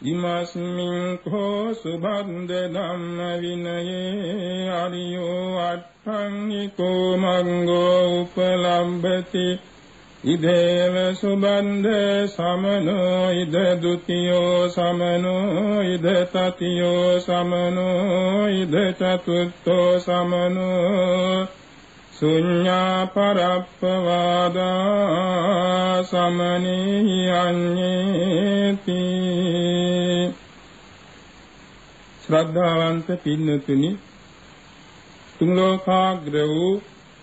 ඉමස්මින් කෝ සුබන්ද ධම්ම විනයේ අරියෝ අට්ඨංනිකෝ මංගෝ උපලම්භති ඉදේව සුබන්ද සමනෝ ඉද ဒ ුතියෝ සමනෝ ඉද තතියෝ සමනෝ ඉද චතුත්ථෝ සමනෝ සුඤ්ඤා පරප්පවාදා සමනී අඤ්ඤේති ශ්‍රද්ධාවන්ත පින්නතුනි තුන් ලෝකාග්‍ර වූ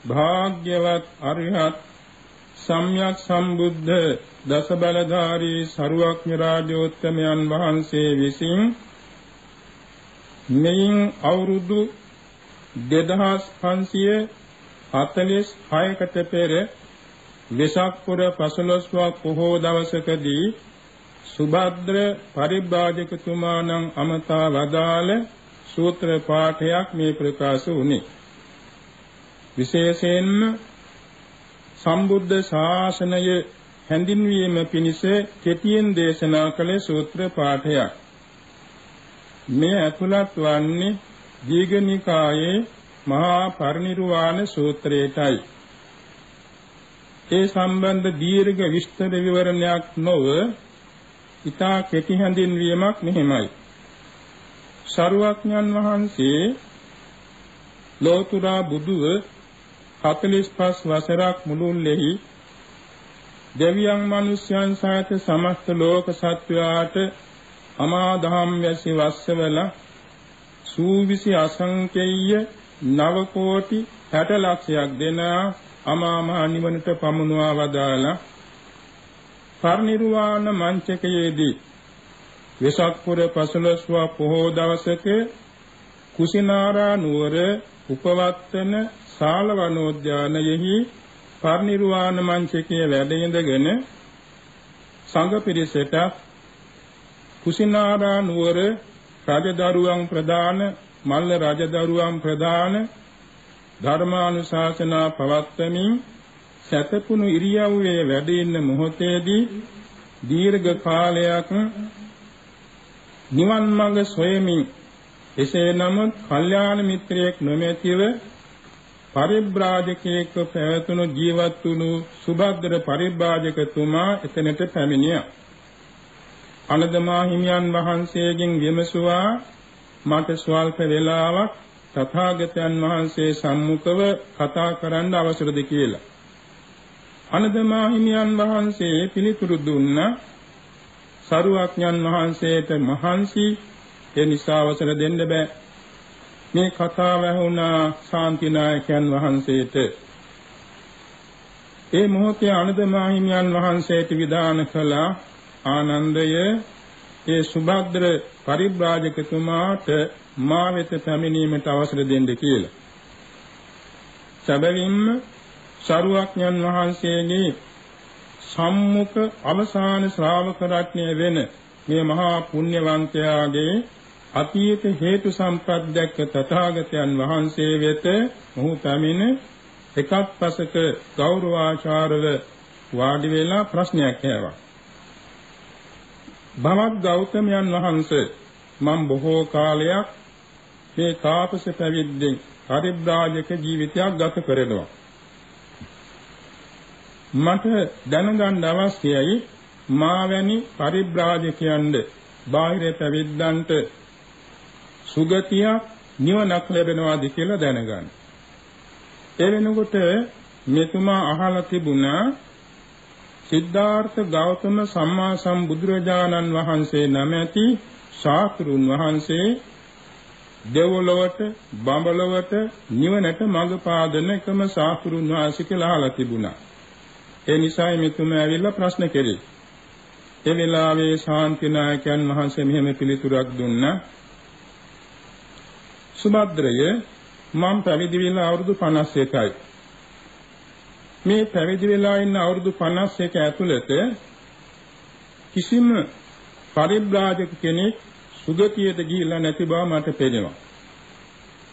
භාග්‍යවත් අරිහත් සම්්‍යක් සම්බුද්ධ දස බලධාරී සරුවක්ඥ රාජෝත්තමයන් වහන්සේ විසින් මෙයින් අවුරුදු 2500 46කට පෙර වෙසක් පුර 15වක් පොහෝ දවසකදී සුභද්‍ර පරිබ්‍රාජකතුමාණන් අමතා වදාළ සූත්‍ර පාඨයක් මේ ප්‍රකාශ වුණේ. විශේෂයෙන්ම සම්බුද්ධ ශාසනය හැඳින්වීම පිණිස කෙටියෙන් දේශනා කළ සූත්‍ර පාඨයක්. මේ ඇතුළත් වන්නේ දීඝනිකායේ මහා පරිනිර්වාණ සූත්‍රයටයි. ඒ සම්බන්ධ දීර්ඝ විස්තර විවරණයක් නොව ඊතා කෙටි හැඳින්වීමක් මෙහිමයි. ශරුවක්ඥන් වහන්සේ ලෝතුරා බුදුව 45 වසරක් මුළුල්ලෙහි දෙවියන් මිනිස්යන් සහිත සමස්ත ලෝක සත්වයාට අමා දහම් වැසි වස්සවල සූවිසි අසංකේය නව කෝටි 60 ලක්ෂයක් දෙන අමා මහ නිවනට පමුණවා වදාලා පරිනිර්වාණ මංචකයේදී වෙසක් පුර 15 පොහෝ දවසක කුසිනාරා නුවර උපවත්තන ශාලවනෝද්‍යානයෙහි පරිනිර්වාණ මංචකයේ වැඩ ඉඳගෙන සංඝ පිරිසට කුසිනාරා නුවර රජදරුවන් ප්‍රදාන මල්ල රජදරුවන් ප්‍රදාන ධර්මානුශාසනා පවත්වමින් සැතපුණු ඉරියව්වේ වැඩ ඉන්න මොහොතේදී දීර්ඝ කාලයක් නිවන් මඟ සොයමින් එසේ නමුත් කල්යාණ මිත්‍රයෙක් නොමැතිව පරිබ්‍රාජකයෙක් පැවතුණු ජීවත් වුණු සුභද්‍ර පරිබ්‍රාජකතුමා එතනට පැමිණියා. අනදමා හිමියන් වහන්සේගෙන් විමසුවා මට ස්වල්ප වේලාවක් තථාගතයන් වහන්සේ සම්මුඛව කතා කරන්න අවසරද කියලා. අනදමා හිමියන් වහන්සේ පිළිතුරු දුන්නා සරුවක්ඥන් වහන්සේට මහන්සි ඒ නිසා අවසර දෙන්න බෑ. මේ කතාව ඇහුණා ශාන්තිනායකයන් වහන්සේට. ඒ මොහොතේ අනදමා හිමියන් වහන්සේට විධාන කළ ආනන්දය ඒ සුභද්‍ර පරිබ්‍රාජකතුමාට මා වෙත පැමිණීමට අවසර දෙන්න කියලා. සැබවින්ම ශරුවක්ඥන් වහන්සේගේ සම්මුඛ අවසාන ශ්‍රාවක රත්නය වෙන මේ මහා පුණ්‍යවන්තයාගේ අතීත හේතු සම්පත් දැක්ක තථාගතයන් වහන්සේ වෙත මොහු පැමිණ එකක් පසක ගෞරවාචාරව වාඩි වෙලා ප්‍රශ්නයක් ඇහුවා. භවත් ගෞතමයන් වහන්සේ මම බොහෝ කාලයක් මේ තාපස පැවිද්දෙන් පරිබ්‍රාජක ජීවිතයක් ගත කරනවා. මට දැනගන්න අවශ්‍යයි මාවැනි පරිබ්‍රාජකයන්ද බාහිර පැවිද්දන්ට සුගතියක් නිවනක් ලැබෙනවාද කියලා දැනගන්න. ඒ වෙනකොට මෙතුමා අහලා තිබුණා සිද්ධාර්ථ ගෞතම සම්මා සම්බුදුරජාණන් වහන්සේ නැමැති ශාස්ත්‍රුන් වහන්සේ දෙවොලවට බඹලවට නිවනට මඟ පාදන එකම ශාස්ත්‍රුන් වහන්සේ කියලා අහලා තිබුණා. ඒ නිසායි මෙතුම ඇවිල්ලා ප්‍රශ්න කෙරේ. ඒ වෙලාවේ ශාන්තිනායකයන් වහන්සේ මෙහෙම පිළිතුරක් දුන්නා. සුභද්‍රය මම පැවිදි වෙලා අවුරුදු 51යි. මේ පැවිදි වෙලා ඉන්න අවුරුදු 51 ඇතුළත කිසිම පරිබ්‍රාජක කෙනෙක් සුගතියට ගිහිල්ලා නැති බව මට පේනවා.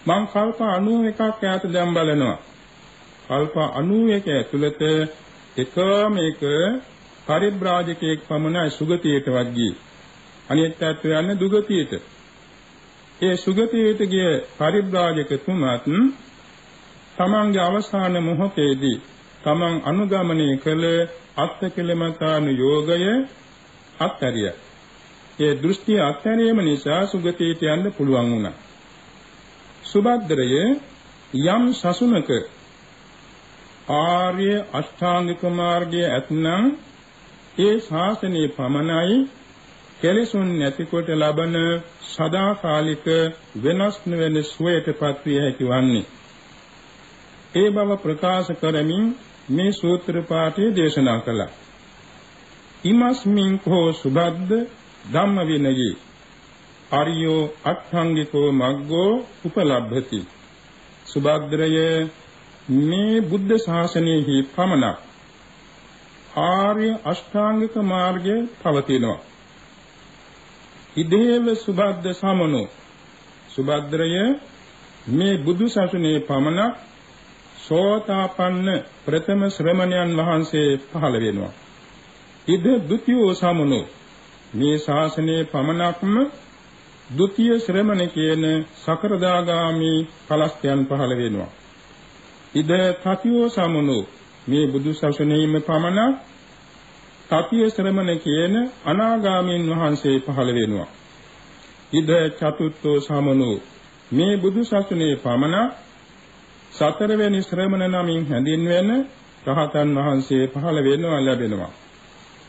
මං කල්ප 91ක් ඈත දැන් බලනවා. කල්ප 91 ඇතුළත එකම එක පරිබ්‍රාජකයෙක් පමණයි සුගතියටවත් ගියේ. අනිත් පැත්ත යන්නේ දුගතියට. ඒ සුගතියට ගිය පරිබ්‍රාජකතුමත් තමන්ගේ අවසාන මොහොතේදී තමන් අනුගමනය කළ අත්කලමතානු යෝගය අත්හැරිය. ඒ දෘෂ්ටි අත්හැරීම නිසා සුගතියට යන්න පුළුවන් වුණා. සුභද්‍රය යම් සසුනක ආර්ය අෂ්ටාංගික මාර්ගයේ ඇතනම් ඒ ශාසනයේ පමණයි කෙලෙසුන් නැතිකොට ලබන සදාකාලික වෙනස් නොවන සුවයටපත් විය හැකි වන්නේ. ඒ බව ප්‍රකාශ කරමින් මේ සූත්‍ර පාඨය දේශනා කළා. ඉමස්මින් කෝ සුබද්ද ධම්ම විනයේ ආර්යෝ අට්ඨංගිකෝ මග්ගෝ උපලබ්ධති. සුබද්‍රය මේ බුද්ධ ශාසනයෙහි පමණක් ආර්ය අෂ්ටාංගික මාර්ගය පවතිනවා. ඉදේව සුබද්ද සමනෝ සුබද්‍රය මේ බුදු සසුනේ පමණක් සෝතාපන්න ප්‍රථම ශ්‍රමණයන් වහන්සේ පහළ වෙනවා. ඉද ဒ ුතියෝ සමුනෝ මේ ශාසනයේ පමණක්ම ဒ ුතිය ශ්‍රමණ කියන සකරදාගාමි පලස්තයන් පහළ වෙනවා. ඉද තතියෝ සමුනෝ මේ බුදු ශාසනයේම පමණක් තතිය ශ්‍රමණ කියන අනාගාමීන් වහන්සේ පහළ වෙනවා. ඉද චතුත්ථෝ සමුනෝ මේ බුදු ශාසනයේ පමණක් සතරවෙනි ශ්‍රමණ නමින් හැඳින්වෙන රහතන් වහන්සේ පහළ වෙනවා ලැබෙනවා.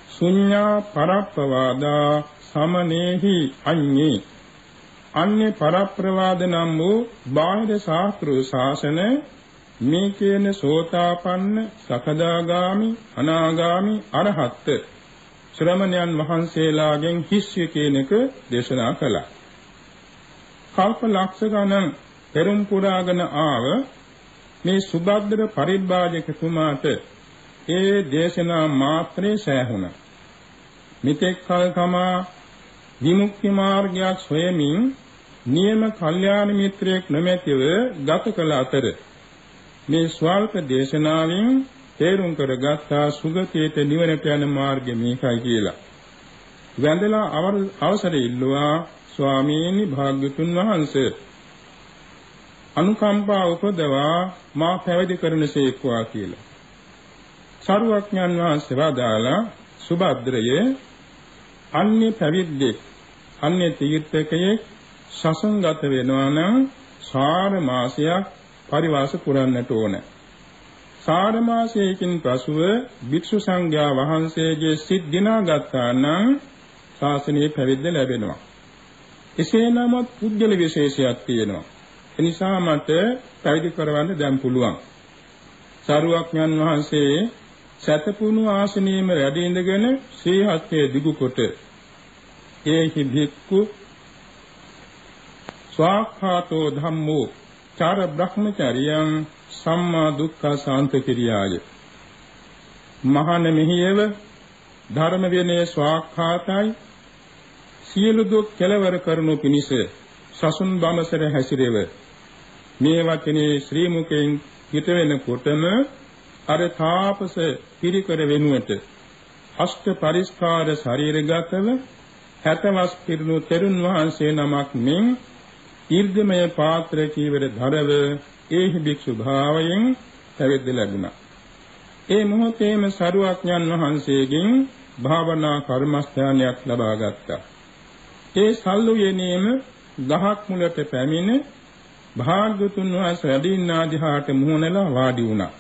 ශුඤ්ඤා පරප්පවාදා සමනේහි අඤ්ඤේ අන්‍ය පරප්‍රවාද නම් වූ බාහිර ශාස්ත්‍ර ශාසන මේ කියන සෝතාපන්න සකදාගාමි අනාගාමි අරහත් ශ්‍රමණයන් වහන්සේලාගෙන් හිස්ය කියන එක දේශනා කළා. කල්ප ලක්ෂ ගණන් පෙරම් පුරාගෙන ආව මේ සුභද්‍ර පරිබ්බාජකතුමාට ඒ දේශනා මාත්‍රේ සෑහුණා. මෙතෙක් කල තමා විමුක්ති මාර්ගයක් සොයමින් නියම කල්යාණ මිත්‍රයෙක් නොමැතිව ගත කළ අතර මේ ස්වල්ප දේශනාවෙන් තේරුම් කරගත්තා සුගතියට නිවනට යන මාර්ගය මේකයි කියලා. වැඳලා අවසර ඉල්ලුවා ස්වාමීනි භාග්‍යතුන් වහන්සේ අනුකම්පා උපදවා මා පැවිදි කරනසේක්වා කියලා. සරුවඥන් වහන්සේ වදාලා සුභද්‍රයේ අන්‍ය පැවිද්දෙක් අන්‍ය තීර්ථකයෙක් සසංගත වෙනවා නම් සාර මාසයක් පරිවාස පුරන්නට ඕන. සාර මාසයකින් පසුව භික්ෂු සංඝයා වහන්සේගේ සිත් දිනා ගත්තා නම් ශාසනයේ පැවිද්ද ලැබෙනවා. එසේ නමුත් පුද්ගල විශේෂයක් තියෙනවා. එනිසා මට පැවිදි කරවන්න දැන් පුළුවන්. සරුවක්ඥන් වහන්සේ සතපුණු ආසනයේම වැඩ ඉඳගෙන ශ්‍රී හස්තයේ දිගු කොට ඒහි භික්ඛු ස්වාඛාතෝ ධම්මෝ චාර බ්‍රහ්මචර්යං සම්මා දුක්ඛ සාන්ත කිරියාය මහාන මෙහියව ධර්ම විනය ස්වාඛාතයි සියලු දුක් කෙලවර කරනු පිණිස සසුන් බඹසර හැසිරෙව මේ වචනේ ශ්‍රී මුකෙන් හිත වෙනකොටම අර තාපස පිරිකර වෙනුවට අෂ්ට පරිස්කාර ශරීරගතව හැතවස් පිරුණු තෙරුන් වහන්සේ නමක් මෙන් ඊර්ධමය පාත්‍ර කීවර ධරව ඒහි භික්ෂු භාවයෙන් පැවිද්ද ලැබුණා. ඒ මොහොතේම සරුවඥන් වහන්සේගෙන් භාවනා කර්මස්ථානයක් ලබා ගත්තා. ඒ සල්ලු යෙනීම ගහක් මුලට පැමිණ භාග්‍යතුන් වහන්සේ වැඩින්නා දිහාට මුහුණලා වාඩි වුණා.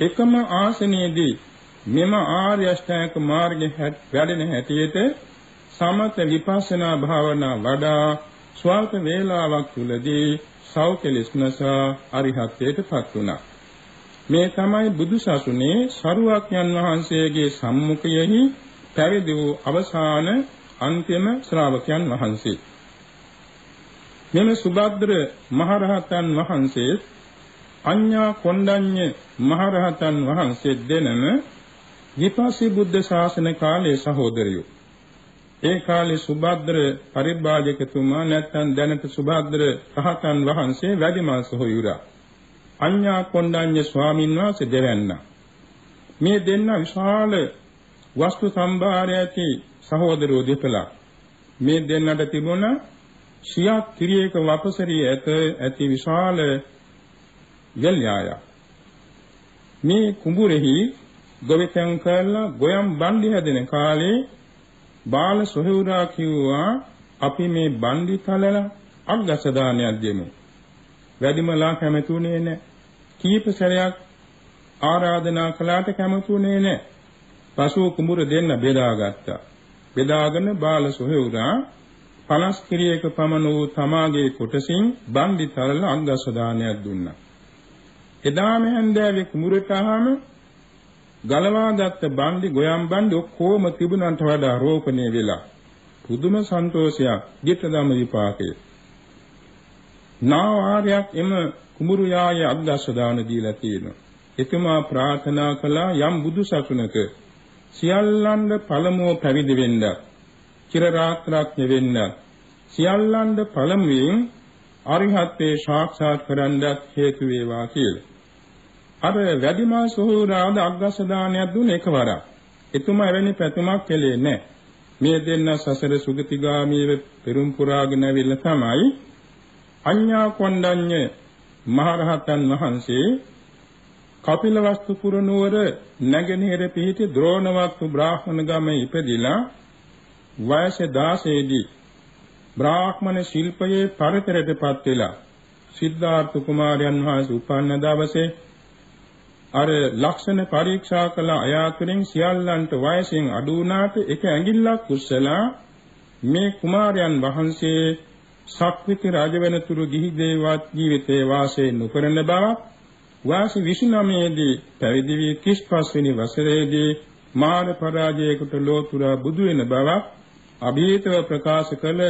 එකම ආසනයේදී මෙම ආර්ය අෂ්ටාංග මාර්ගයේ වැඩෙන හැටියට සමත විපස්සනා භාවනා වඩා ස්වල්ප වේලාවක් තුලදී සෞඛලස්නසා අරිහත්ත්වයටපත් වුණා. මේ තමයි බුදුසසුනේ සරුවක්ඥන් වහන්සේගේ සම්මුඛයෙහි පැවිදි වූ අවසාන අන්තිම ශ්‍රාවකයන් වහන්සේ. මෙම සුභද්‍ර මහරහතන් වහන්සේ අඤ්ඤා කොණ්ඩඤ්ඤ මහරහතන් වහන්සේ දෙනම විපස්සී බුද්ධ ශාසන කාලයේ සහෝදරයෝ. ඒ කාලේ සුභද්‍ර පරිබ්‍රාජකතුමා නැත්නම් දැනට සුභද්‍ර රහතන් වහන්සේ වැඩිමල් සොහොයුරා. අඤ්ඤා කොණ්ඩඤ්ඤ ස්වාමීන් වහන්සේ දෙවැන්නා. මේ දෙන්න විශාල වස්තු සම්භාරය ඇති සහෝදරයෝ දෙපළක්. මේ දෙන්නට තිබුණ සියක් තිරියක වපසරිය ඇත ඇති විශාල යල්යාය මේ කුඹුරෙහි ගොවිතැන් කරලා ගොයම් බණ්ඩි හැදෙන කාලේ බාල සොහුරා කිව්වා අපි මේ බණ්ඩි තලලා අග්ගස දානයක් දෙමු. වැඩිමලා කැමතුනේ නැහැ කීප සැරයක් ආරාධනා කළාට කැමතුනේ නැහැ පසුව කුඹුර දෙන්න බෙදාගත්තා. බෙදාගෙන බාල සොහුරා 50 කිරියක පමණ වූ තමාගේ කොටසින් බන්දි තරල අංගස්ස දානයක් දුන්නා. එදාම හැන්දෑවේ කුඹුරට ආවම ගලවාගත්ත බන්දි ගොයම් බන්දි ඔක්කොම තිබුණන්ට වඩා රෝපණය වෙලා පුදුම සන්තෝෂයක් ධිටදම විපාකය. නාවාරයක් එම කුඹුරු යායේ අග්ගස්ස දාන දීලා තියෙනවා. එතුමා ප්‍රාර්ථනා කළා යම් බුදු සසුනක සියල්ලන්ද පළමුව පැවිදි වෙන්න චිර රාත්‍රාඥ වෙන්න සියල්ලන්ද පළමුවෙන් අරිහත්ත්වේ සාක්ෂාත් කරගන්නත් හේතු වේවා කියලා. අර වැඩිමා සෝහුරාද අග්ගස දානයක් දුන්න එකවරක්. එතුමා එවැනි පැතුමක් කෙලේ නැහැ. මේ දෙන්න සසර සුගතිගාමීව පෙරම් පුරාගෙන ඇවිල්ලා තමයි අඤ්ඤා කොණ්ඩඤ්ඤ මහරහතන් වහන්සේ කපිලවස්තු පුර නුවර නැගෙනහිර පිහිටි ද්‍රෝණවත්තු බ්‍රාහ්මණ ගමේ ඉපදිලා වයස 16 දී බ්‍රාහ්මණ ශිල්පයේ පරිතරයටපත් වෙලා සිද්ධාර්ථ කුමාරයන් වහන්සේ උපන්න දවසේ අර ලක්ෂණ පරීක්ෂා කළ අය අතරින් සියල්ලන්ට වයසෙන් අඩු වුණාට එක ඇඟිල්ලක් උස්සලා මේ කුමාරයන් වහන්සේ සක්විති රජ වෙනතුරු ගිහි දේවත් ජීවිතේ වාසය නොකරන බවක් වාසි 29 දී පැවිදි වී 35 වෙනි වසරේදී මාන පරාජයකට ලෝතුරා බුදු වෙන බවක් අභීතව ප්‍රකාශ කළ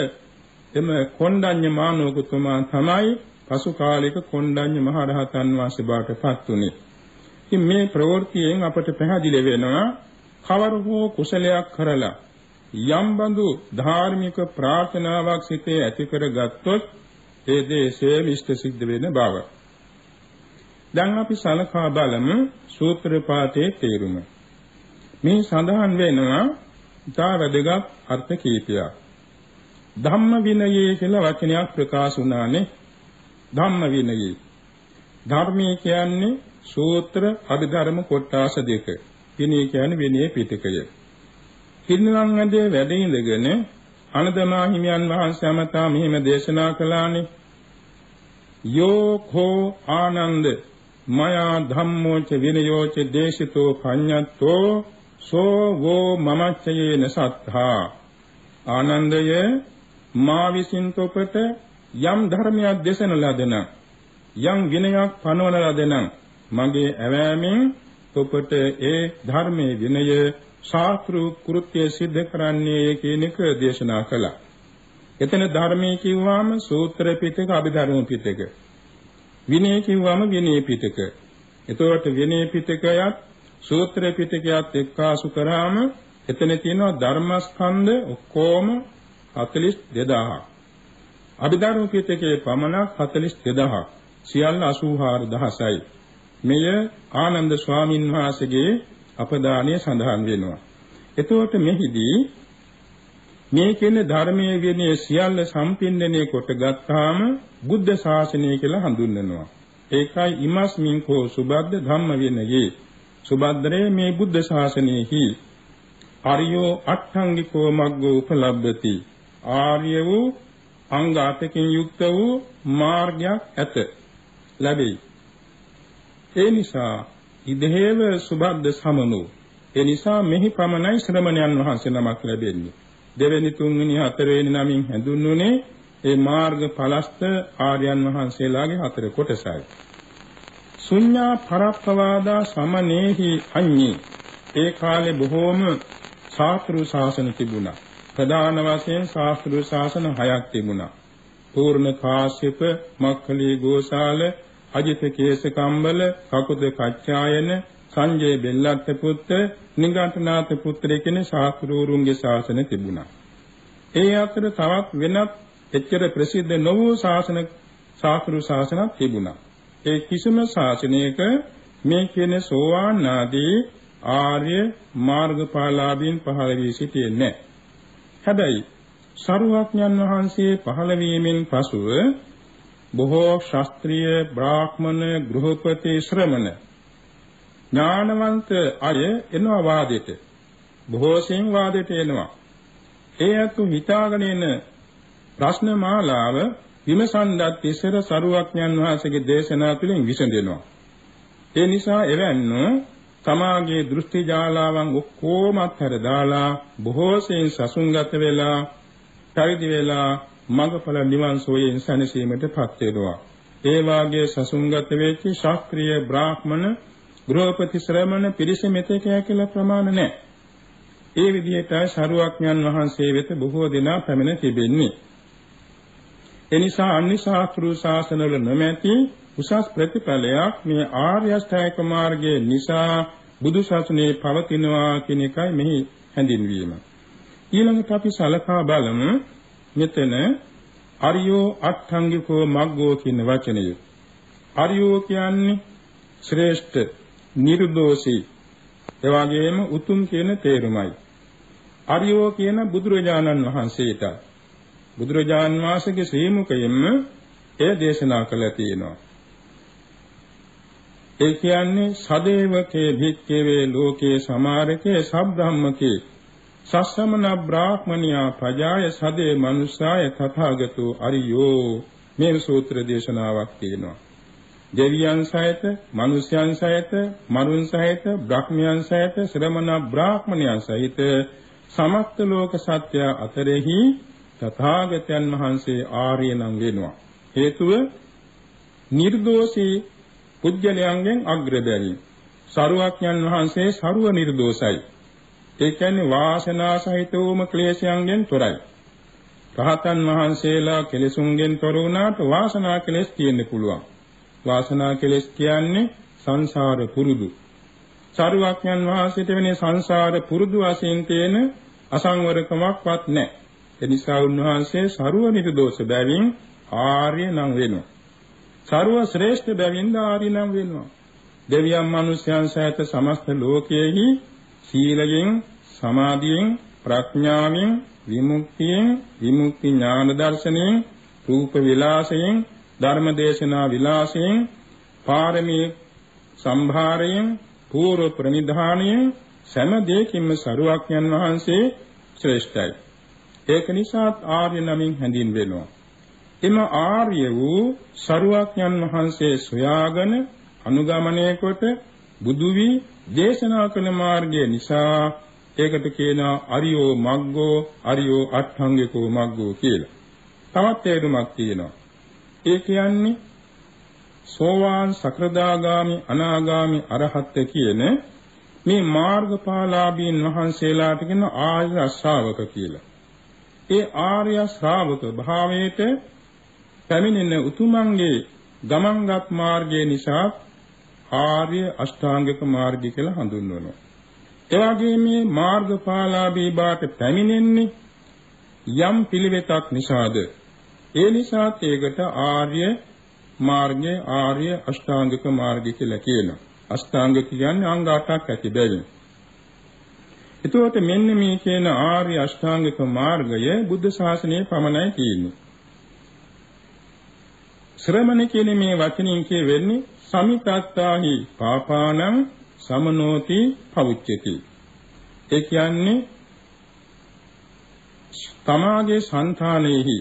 එම කොණ්ඩඤ්ඤ මානෝකතුමා තමයි පසු කාලික කොණ්ඩඤ්ඤ මහරහතන් වහන්සේ බාටපත් උනේ. ඉතින් මේ ප්‍රවෘත්තියෙන් අපට පැහැදිලි වෙනවා කවර හෝ කුසලයක් කරලා යම් බඳු ධාර්මික ප්‍රාර්ථනාවක් සිතේ ඇති කරගත්තොත් ඒ දේශේ විශ්ත සිද්ධ වෙන බව. දැන් අපි සලකා බලමු සූත්‍ර පාඨයේ තේරුම. මේ සඳහන් වෙනවා ඉතා වැදගත් අර්ථ කීපයක්. ධම්ම විනයේ කියලා වචනයක් ප්‍රකාශ වුණානේ. ධම්ම විනයේ. ධර්මයේ කියන්නේ සූත්‍ර අභිධර්ම කොටස් දෙක. විනය කියන්නේ විනය පිටකය. කින්නවංගදේ වැඩ ඉඳගෙන අනදමා හිමියන් වහන්සේ අමතා මෙහිම දේශනා කළානේ. යෝ කෝ ආනන්ද මයා ධම්මෝච විනයෝච දේශිතෝ පඤ්ඤත්තෝ සෝ වෝ මමච්චයේන සත්තා ආනන්දය මා විසින් තොපට යම් ධර්මයක් දේශන ලදන යම් විනයක් පනවන ලදන මගේ ඇවෑමෙන් තොපට ඒ ධර්මයේ විනය ශාස්ත්‍ර කෘත්‍ය સિદ્ધ කරන්නේ කියන එක දේශනා කළා. එතන ධර්මයේ කිව්වම සූත්‍ර පිටක අභිධර්ම පිටක. විනය කිව්වම විනය පිටක. එතකොට විනය පිටකයත් සූත්‍ර පිටකයත් එක්කාසු කරාම එතන තියෙනවා ධර්මස්කන්ධ ඔක්කොම 42000ක්. අභිධර්ම පිටකයේ පමණක් 42000ක්. සියල්ල 84000යි. මෙය ආනන්ද ස්වාමින් වහන්සේගේ අපදානයේ සඳහන් වෙනවා. එතකොට මෙහිදී මේ කියන ධර්මයේ විනය සියල්ල සම්පින්දනය කොට ගත්තාම බුද්ධ ශාසනය කියලා හඳුන්වනවා. ඒකයි ඉමස්මින් කෝ සුබද්ද ධම්ම විනයේ සුබද්දරේ මේ බුද්ධ ශාසනයෙහි ආර්යෝ අට්ඨංගිකෝ මග්ගෝ උපලබ්ධති ආර්ය වූ අංග අටකින් යුක්ත වූ මාර්ගයක් ඇත. ලැබෙයි. ඒ නිසා ඉදහේව සුබද්ද සමනෝ. ඒ නිසා මෙහි පමණයි ශ්‍රමණයන් වහන්සේ නමක් ලැබෙන්නේ. දෙවෙනි තුන්වෙනි හතරවෙනි නමින් හැඳුන්වන්නේ ඒ මාර්ග පලස්ත ආර්යයන් වහන්සේලාගේ හතර කොටසයි. ශුඤ්ඤා පරප්පවාදා සමනේහි අඤ්ඤේ ඒ කාලේ බොහෝම ශාස්ත්‍රීය ශාසන තිබුණා. ප්‍රධාන වශයෙන් ශාස්ත්‍රීය ශාසන හයක් තිබුණා. පූර්ණ කාශ්‍යප, මක්ඛලී ගෝසාල, අජිත කේස කම්බල, කකුද කච්චායන, සංජය බෙල්ලත් පුත්‍ර, නිගණ්ඨනාත පුත්‍ර කියන ශාස්ත්‍රූරුන්ගේ ශාසන තිබුණා. ඒ අතර තවත් වෙනත් එච්චර ප්‍රසිද්ධ නොවූ ශාසන ශාස්ත්‍රු ශාසනක් තිබුණා. ඒ කිසිම ශාසනයක මේ කියන සෝවාන් ආදී ආර්ය මාර්ගඵලාභීන් පහළ වී සිටියේ නැහැ. හැබැයි සරුවඥන් වහන්සේ පහළ වීමෙන් පසුව බොහෝ ශාස්ත්‍රීය බ්‍රාහ්මණ ගෘහපති ශ්‍රමණ ඥානවන්ත අය එනවා වාදයට බොහෝ සෙයින් වාදයට එනවා ඒ අතු හිතාගෙන එන ප්‍රශ්න මාලාව විමසන්නත් ඉස්සර සරුවඥන් වහන්සේගේ දේශනා තුළින් විසඳෙනවා ඒ නිසා එවැන්නෝ තමාගේ දෘෂ්ටි ජාලාවන් ඔක්කොමත් හැර දාලා බොහෝ සෙයින් සසුන්ගත වෙලා පරිදි වෙලා මඟඵල නිවන් සෝයෙන් සැනසීමටපත් වෙනවා. ඒ වාගේ සසුන්ගත වෙච්ච ශාස්ත්‍රීය බ්‍රාහ්මණ ගෘහපති ශ්‍රමණ පිරිස මෙතෙක් කියලා ප්‍රමාණ නැහැ. ඒ විදිහට ශරුවක්ඥන් වහන්සේ වෙත බොහෝ දෙනා පැමිණ තිබෙන්නේ. එනිසා අන්‍ය ශාස්ත්‍රු ශාසනවල නොමැති උසස් ප්‍රතිඵලයක් මේ ආර්ය අෂ්ටායක මාර්ගයේ නිසා බුදු සසුනේ පවතිනවා කියන එකයි මෙහි හැඳින්වීම. ඊළඟට අපි සලකා බලමු මෙතන අරියෝ අට්ඨංගිකෝ මග්ගෝ කියන වචනය. අරියෝ කියන්නේ ශ්‍රේෂ්ඨ, නිර්දෝෂී, එවාගෙම උතුම් කියන තේරුමයි. අරියෝ කියන බුදුරජාණන් වහන්සේට බුදුරජාන් වහන්සේගේ ශ්‍රී මුඛයෙන්ම එය දේශනා කළා තියෙනවා. ඒ කියන්නේ සදේවකේ භික්ඛවේ ලෝකේ සමාරකේ සබ්‍රාහ්මකේ සස්සමන බ්‍රාහ්මනියා පජාය සදේ මනුස්සාය තථාගතෝ අරියෝ මේ සූත්‍ර දේශනාවක් තියෙනවා. දෙවියන් සහිත, මනුෂ්‍යයන් සහිත, මරුන් සහිත, බ්‍රහ්මයන් සහිත, ශ්‍රමණ බ්‍රාහ්මණයන් සහිත සමස්ත ලෝක සත්‍ය අතරෙහි තථාගතයන් වහන්සේ ආර්ය නම් වෙනවා. හේතුව නිර්දෝෂී පුජ්‍යලයන්ගෙන් අග්‍ර බැරි. සරුවක්ඥන් වහන්සේ ਸਰව නිර්දෝෂයි. ඒ කියන්නේ වාසනා සහිතවම ක්ලේශයන්ගෙන් තොරයි. රහතන් වහන්සේලා කෙලෙසුන්ගෙන් තොර වුණාට වාසනා කෙලෙස් තියෙන්න පුළුවන්. වාසනා කෙලෙස් කියන්නේ සංසාර පුරුදු. සරුවක්ඥන් වහන්සේට වෙන්නේ සංසාර පුරුදු වශයෙන් තියෙන අසංවරකමක්වත් නැහැ. එනිසා උන්වහන්සේ ਸਰුව නිර්දෝෂ බැවින් ආර්ය නම් වෙනවා. ਸਰුව ශ්‍රේෂ්ඨ බැවින් ආර්ය නම් වෙනවා. දෙවියන් මනුෂ්‍යයන් සහිත සමස්ත ලෝකයේහි සීලයෙන් සමාධියෙන් ප්‍රඥාවෙන් විමුක්තියෙන් විමුක්ති ඥාන දර්ශනයෙන් රූප විලාසයෙන් ධර්ම දේශනා විලාසයෙන් පාරමී සම්භාරයෙන් පූර්ව ප්‍රනිධානයෙන් සෑම දෙයකින්ම සරුවක් යන වහන්සේ ශ්‍රේෂ්ඨයි ඒක නිසා ආර්ය නමින් හැඳින්වෙනවා. එම ආර්ය වූ සරුවක්යන් වහන්සේ සොයාගෙන අනුගමනය කොට බුදු වී දේශනා කළ මාර්ගය නිසා ඒකට කියනවා අරියෝ මග්ගෝ අරියෝ අට්ඨංගිකෝ මග්ගෝ කියලා. තවත් තේරුමක් තියෙනවා. ඒ කියන්නේ සෝවාන් සකෘදාගාමි අනාගාමි අරහත් කියන මේ මාර්ගඵලාභීන් වහන්සේලාට කියන ආර්ය ශ්‍රාවක කියලා. ඒ ආර්ය ශ්‍රාවක භාවයට පැමිණෙන උතුමන්ගේ ගමන්ගත් මාර්ගය නිසා ආර්ය අෂ්ටාංගික මාර්ගය කියලා හඳුන්වනවා. ඒ වගේම මේ මාර්ගඵලාභී බාට පැමිණෙන්නේ යම් පිළිවෙතක් නිසාද ඒ නිසාත් ඒකට ආර්ය මාර්ගය ආර්ය අෂ්ටාංගික මාර්ගය කියලා කියනවා. අෂ්ටාංග කියන්නේ අංග 8ක් ඇති බැවින්. එතකොට මෙන්න මේ කියන ආර්ය අෂ්ටාංගික මාර්ගය බුද්ධ ශාසනයේ පමණයි තියෙන්නේ. ශ්‍රමණ කියන මේ වචنين කියවෙන්නේ සමිතත්තාහි පාපානං සමනෝති පවුච්චති. ඒ කියන්නේ තමාගේ సంతානෙහි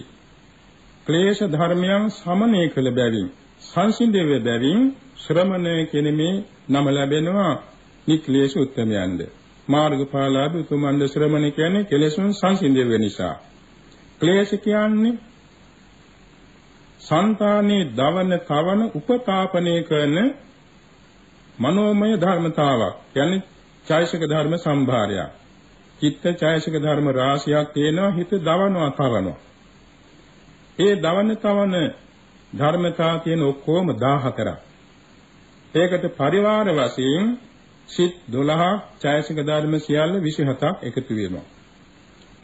ක්ලේශ ධර්මයන් සමනය කළ බැවින් සංසිඳෙව බැවින් ශ්‍රමණය කියන මේ නම ලැබෙනවා නික්ලේශ උත්තමයන්ද. මාර්ගඵලාභී උතුමන්ද ශ්‍රමණ කියන්නේ කෙලෙසුන් සංසිඳෙව නිසා ක්ලේශ කියන්නේ సంతානේ දවන කවන උපතාපනය කරන මනෝමය ධර්මතාවක් කියන්නේ චෛසික ධර්ම සම්භාරයක්. චිත්ත චෛසික ධර්ම රාශියක් තියෙනවා හිත දවනවා කවනවා. ඒ දවන තවන ධර්මතා කියන ඔක්කොම 14ක්. ඒකට පරිවාර වශයෙන් සිත් 12ක් ඡායසික ධර්ම සියල්ල 27ක් එකතු වෙනවා.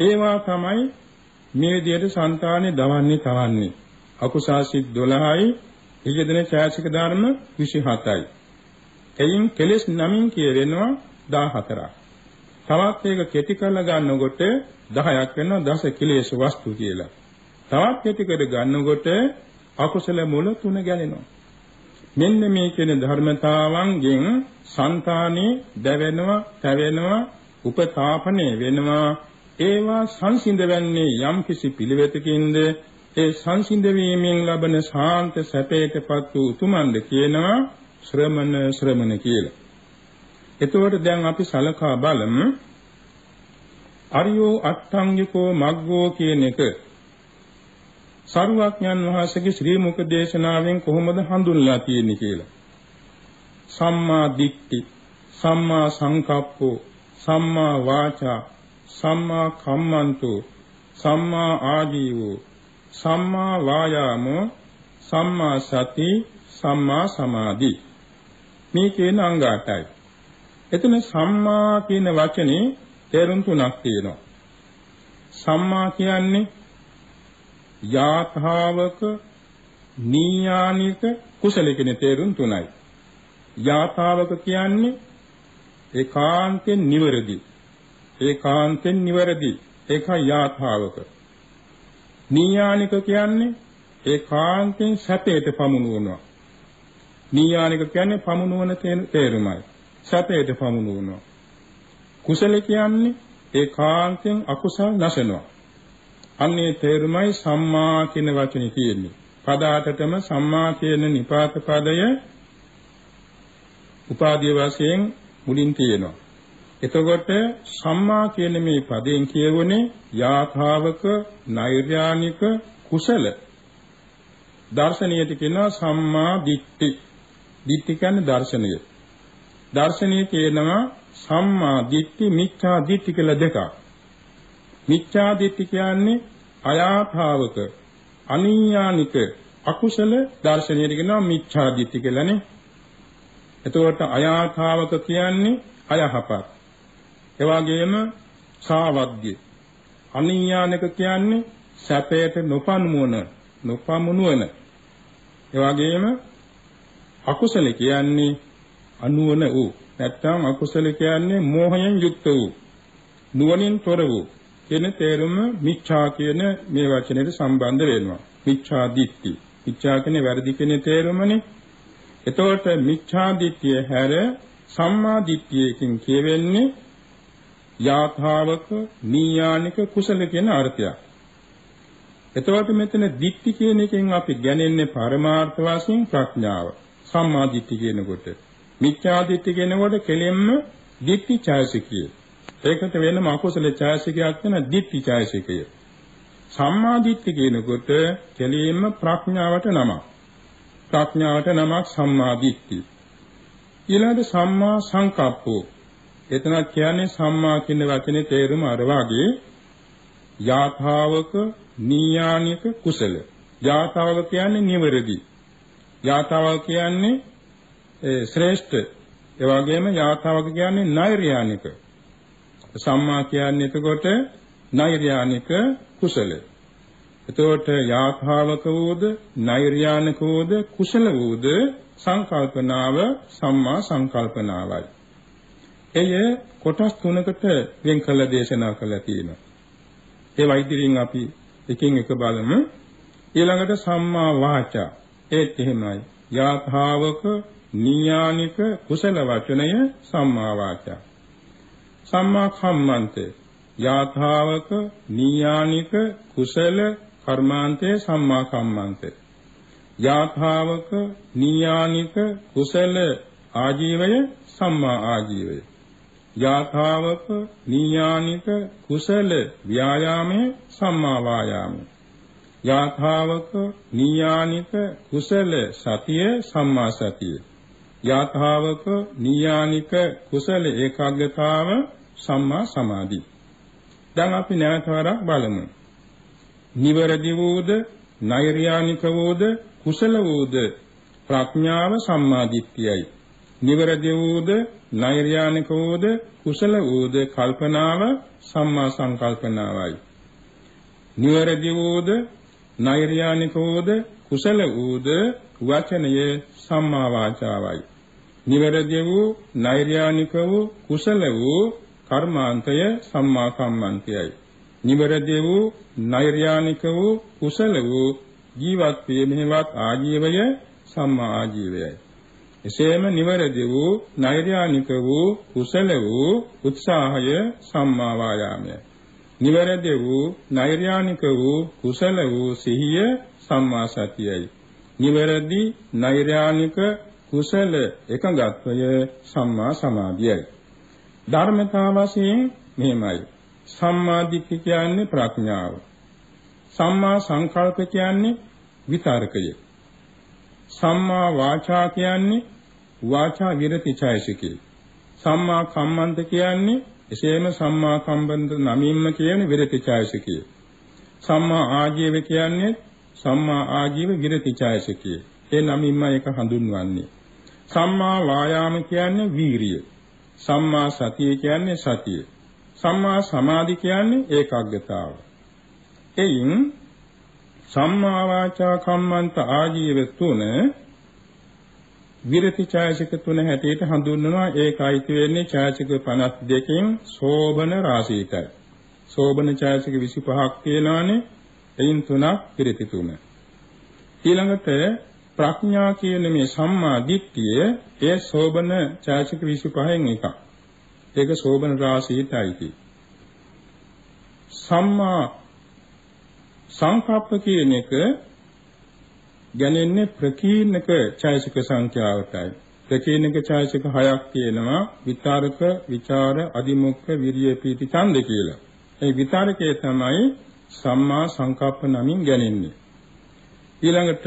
ඒවා තමයි මේ විදිහට సంతානේ දවන්නේ තවන්නේ. අකුසල් සිත් 12යි ඊයදෙන ඡායසික ධර්ම 27යි. එයින් කෙලෙස් නමින් කියවෙනවා 14ක්. තවත් ඒක කෙටි කරලා ගන්නකොට 10ක් වෙනවා දස කිලේශ වස්තු කියලා. තවත් කෙටි කර ගන්නකොට අකුසල මුල තුන ගැලෙනවා. මෙන්න මේ කියන ධර්මතාවන්ගෙන් సంతානේ දැවෙනවා, තැවෙනවා, උපතාපණය වෙනවා. ඒවා සංසිඳ වෙන්නේ යම් කිසි පිළිවෙතකින්ද ඒ සංසිඳ වීමෙන් ලබන ශාන්ත සැපයටපත් වූ උතුමන්ද කියනවා ශ්‍රමණ ශ්‍රමණ කියලා. එතකොට දැන් අපි සලකා බලමු අරියෝ අට්ඨංගිකෝ මග්ගෝ කියන එක සරුවඥන් වහන්සේගේ ශ්‍රී මුඛ දේශනාවෙන් කොහොමද හඳුන්ලා තියෙන්නේ කියලා. සම්මා දිට්ඨි, සම්මා සංකප්පෝ, සම්මා වාචා, සම්මා කම්මන්තෝ, සම්මා ආජීවෝ, සම්මා වායාමෝ, සම්මා සති, සම්මා සමාධි. මේ කියන අංග 8යි. එතන සම්මා කියන වචනේ තේරුම් තුනක් තියෙනවා. සම්මා කියන්නේ යාථාවක නීයානික කුසල කියන තේරුම් තුනයි. යාථාවක කියන්නේ ඒකාන්තෙන් නිවැරදි. ඒකාන්තෙන් නිවැරදි. ඒකයි යාථාවක. නීයානික කියන්නේ ඒකාන්තෙන් සැපයට පමුණුවනවා. නීයානික කියන්නේ පමුණුවන තේරුමයි. සැපයට පමුණුවනවා. කුසල කියන්නේ ඒකාන්තයෙන් අකුසල් නැසෙනවා. අන්නේ තේරුමයි සම්මා කියන වචනේ තියෙන්නේ. පදාටතම සම්මා කියන නිපාත පදය උපාදී වශයෙන් මුලින් තියෙනවා. එතකොට සම්මා කියන මේ පදයෙන් කියවනේ යාථාවක නෛර්යානික කුසල දර්ශනීයට කියනවා සම්මා දිට්ඨි. දිට්ඨි කියන්නේ දර්ශනය. දර්ශනීය කියනවා සම්මා දිට්ඨි මිච්ඡා දිට්ඨි කියලා දෙකක්. මිච්ඡා දිට්ඨි කියන්නේ අයාථාවක අනියානික අකුසල දර්ශනයට කියනවා මිච්ඡා දිට්ඨි කියලානේ. එතකොට අයාථාවක කියන්නේ අයහපත්. ඒ වගේම සාවද්‍ය. අනියානික කියන්නේ සැපයට නොපමුණුවන නොපමුණුවන. ඒ වගේම අකුසල කියන්නේ අනුවන වූ නැත්නම් අකුසල කියන්නේ මෝහයෙන් යුක්ත වූ නුවණින් තොර වූ කියන තේරුම මිච්ඡා කියන මේ වචනයට සම්බන්ධ වෙනවා. මිච්ඡා දිට්ඨි. මිච්ඡා කියන්නේ වැරදි කියන තේරුමනේ. එතකොට මිච්ඡා දිට්ඨිය හැර සම්මා දිට්ඨියකින් කියවෙන්නේ යාථාවක නීයානික කුසල කියන අර්ථයක්. එතකොට මෙතන දිට්ඨි කියන එකෙන් අපි ගැනෙන්නේ පරමාර්ථ වශයෙන් ප්‍රඥාව. සම්මා දිට්ඨි කියනකොට මිච්ඡා දිට්ඨි කියනකොට කෙලෙම්ම දිට්ඨි ඡායසිකය. ඒකට වෙනම අකුසල ඡායසිකයක් වෙන දිට්ඨි ඡායසිකය. සම්මා දිට්ඨි කියනකොට කෙලෙම්ම ප්‍රඥාවට නමක්. ප්‍රඥාවට නමක් සම්මා දිට්ඨි. ඊළඟට සම්මා සංකප්පෝ. එතන කියන්නේ සම්මා කියන වචනේ තේරුම අර වාගේ යාථාවක නීයානික කුසල. යාථාවක කියන්නේ නිවැරදි. යාථාවක කියන්නේ ඒ ශ්‍රේෂ්ඨ ඒ වගේම යාථාවක කියන්නේ නෛර්යානික සම්මා කියන්නේ එතකොට නෛර්යානික කුසල. එතකොට යාථාවක වූද නෛර්යානික වූද කුසල වූද සංකල්පනාව සම්මා සංකල්පනාවයි. එය කොටස් තුනකට වෙන් කළ දේශනා කළා තියෙනවා. ඒ වෛද්‍යරින් අපි එකින් එක බලමු. ඊළඟට සම්මා වාචා. ඒත් එහෙමයි. යාථාවක නීයානික කුසල වචනය සම්මා වාචා. සම්මා කම්මන්තේ. යාථාවක නීයානික කුසල කර්මාන්තේ සම්මා කම්මන්තේ. යාථාවක නීයානික කුසල ආජීවය සම්මා ආජීවය. යාථාවක නීයානික කුසල ව්‍යායාමයේ සම්මා වායාමය. යාථාවක නීයානික කුසල සතිය සම්මා සතිය. යාථාවක නීයානික කුසල ඒකාග්‍රතාව සම්මා සමාධි. දැන් අපි නැවත වරක් බලමු. නිවරදි වූද නෛර්යානික වූද කුසල වූද ප්‍රඥාව සම්මාදිට්ඨියයි. නිවැරදි වූද නෛර්යානික වූද කුසල වූද කල්පනාව සම්මා සංකල්පනාවයි. නිවැරදි වූද නෛර්යානික වූද කුසල වූද වචනය සම්මා වාචාවයි. නිවැරදි වූ නෛර්යානික වූ කුසල වූ කර්මාන්තය සම්මා කම්මන්තයයි. නිවැරදි වූ නෛර්යානික වූ කුසල වූ ජීවත් වීමෙහිවත් ආජීවය සම්මා ආජීවයයි. එසේම නිවැරදි වූ නෛර්යානික වූ කුසල වූ උත්සාහය සම්මා වායාමයයි. නිවැරදි වූ නෛර්යානික වූ කුසල වූ සිහිය සම්මා සතියයි. නිවැරදි නෛර්යානික කුසල එකඟත්වය සම්මා සමාධියයි. ධර්මතා වශයෙන් මෙහෙමයි. සම්මා දිට්ඨි කියන්නේ ප්‍රඥාව. සම්මා සංකල්ප කියන්නේ විතරකය. සම්මා වාචා කියන්නේ වාචා විරති ඡයසිකේ. සම්මා කම්මන්ත කියන්නේ එසේම සම්මා කම්බන්ත නමින්ම කියන විරති ඡයසිකේ. සම්මා ආජීව කියන්නේ සම්මා ආජීව විරති ඡයසිකේ. ඒ නමින්ම ඒක හඳුන්වන්නේ. සම්මා වායාම කියන්නේ වීරිය. සම්මා සතිය කියන්නේ සතිය. සම්මා සමාධි කියන්නේ ඒකාග්‍රතාව. එයින් සම්මා වාචා කම්මන්ත ආජීව තුන විරති ඡායසික තුන හැටියට හඳුන්වනවා ඒකයිති වෙන්නේ ඡායසික 52කින් සෝබන රාශියටයි. සෝබන ඡායසික 25ක් තියෙනවානේ. එයින් තුනක් විරති තුන. ඊළඟට ප්‍රඥා කියන මේ සම්මා දිට්ඨිය ඒ සෝබන ඡායසික 25න් එකක්. ඒක සෝබන රාශියටයි. සම්මා සංකප්ප කියන එක ගැනෙන්නේ ප්‍රකීර්ණක ඡායසික සංඛ්‍යාවටයි. ප්‍රකීර්ණක ඡායසික හයක් තියෙනවා විතරක, විචාර, අදිමුක්ඛ, විරිය, පීති, ඡන්ද කියලා. ඒ විතරකයේ තමයි සම්මා සංකප්ප නමින් ගැනෙන්නේ. ඊළඟට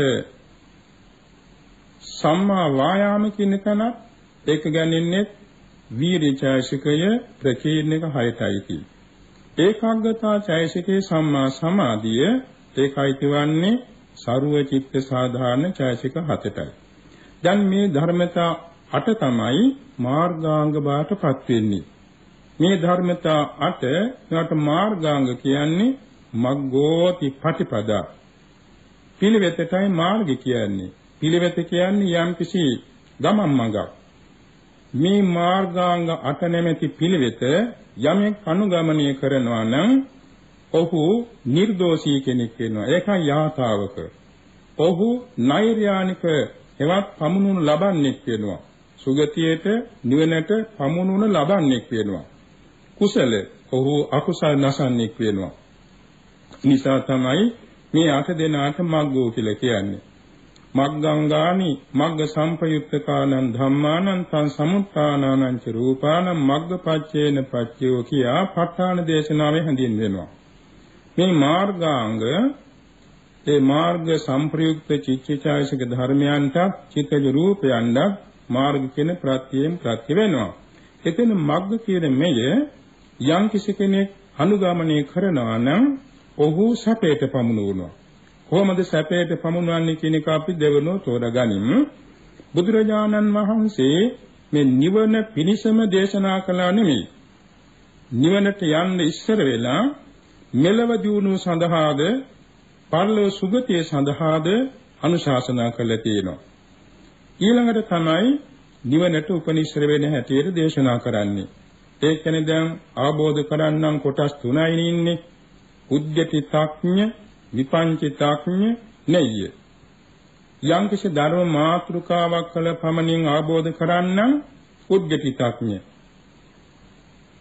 සම්මා වායාම කියන තැන ඒක ගැනෙන්නේ වීර්ය ඡායසිකය ප්‍රකීර්ණක හයටයි තියෙන්නේ. ඒකාග්‍රතා ඡායසිකේ සම්මා සමාධිය ඒකයි තිවන්නේ සරුව චිත්ත සාධාරණ ඡායසික හතටයි. දැන් මේ ධර්මතා අට තමයි මාර්ගාංග බාටපත් වෙන්නේ. මේ ධර්මතා අට ඒකට මාර්ගාංග කියන්නේ මග්ගෝති පටිපදා. පිළිවෙතටයි මාර්ගය කියන්නේ. පිළිවෙත කියන්නේ යම්කිසි ගමන් මඟක්. මේ මාර්ගාංග අට නැමැති පිළිවෙත යමෙක් අනුගමනය කරනවා නම් ඔහු නිර්දෝෂී කෙනෙක් වෙනවා. ඒකයි යථාවක. ඔහු නෛර්යානික එවත් පමුණුණු ලබන්නෙක් වෙනවා. සුගතියට නිවනට පමුණුණු ලබන්නෙක් වෙනවා. කුසල ඔහු අකුසල් නසන්නෙක් වෙනවා. නිසා තමයි මේ අට දෙනාට මග්ගෝ කියලා කියන්නේ. මග්ගංගානි මග්ග සම්පයුක්තකානං ධම්මානං තං සමුත්ථානානං ච රූපානං මග්ගපච්චේන පච්චයෝ කියා ප ဋ ාණ දේශනාවේ හැඳින්වෙනවා. මේ මාර්ගාංග ඒ මාර්ග සංප්‍රයුක්ත චිත්තචෛසික ධර්මයන්ට චිත්තජ රූපයන්ට මාර්ග කියන ප්‍රත්‍යයෙන් ප්‍රත්‍ය වෙනවා. එතන මග්ග කියන මෙය යම් කිසි කෙනෙක් අනුගමනය කරනවා නම් ඔහු සැපයට පමුණුවනවා. කොහොමද සැපයට පමුණවන්නේ කියන එක අපි දෙවනෝ තෝරගනිමු. බුදුරජාණන් වහන්සේ මේ නිවන පිණිසම දේශනා කළා නෙමෙයි. නිවනට යන්න ඉස්සර වෙලා මෙලව දියුණුව සඳහාද පරලෝ සුගතිය සඳහාද අනුශාසනා කළා තියෙනවා. ඊළඟට තමයි නිවනට උපනිශ්‍ර වෙන හැටියට දේශනා කරන්නේ. ඒ කියන්නේ දැන් ආબોධ කරන්නම් කොටස් තුනයි ඉන්නේ. උද්‍යති තක්ඥ විපංචිතඥ නෙය්‍ය. යම්කිසි ධර්ම මාතෘකාවක් කළ පමණින් ආબોධ කරන්නම් උද්ගතිතඥ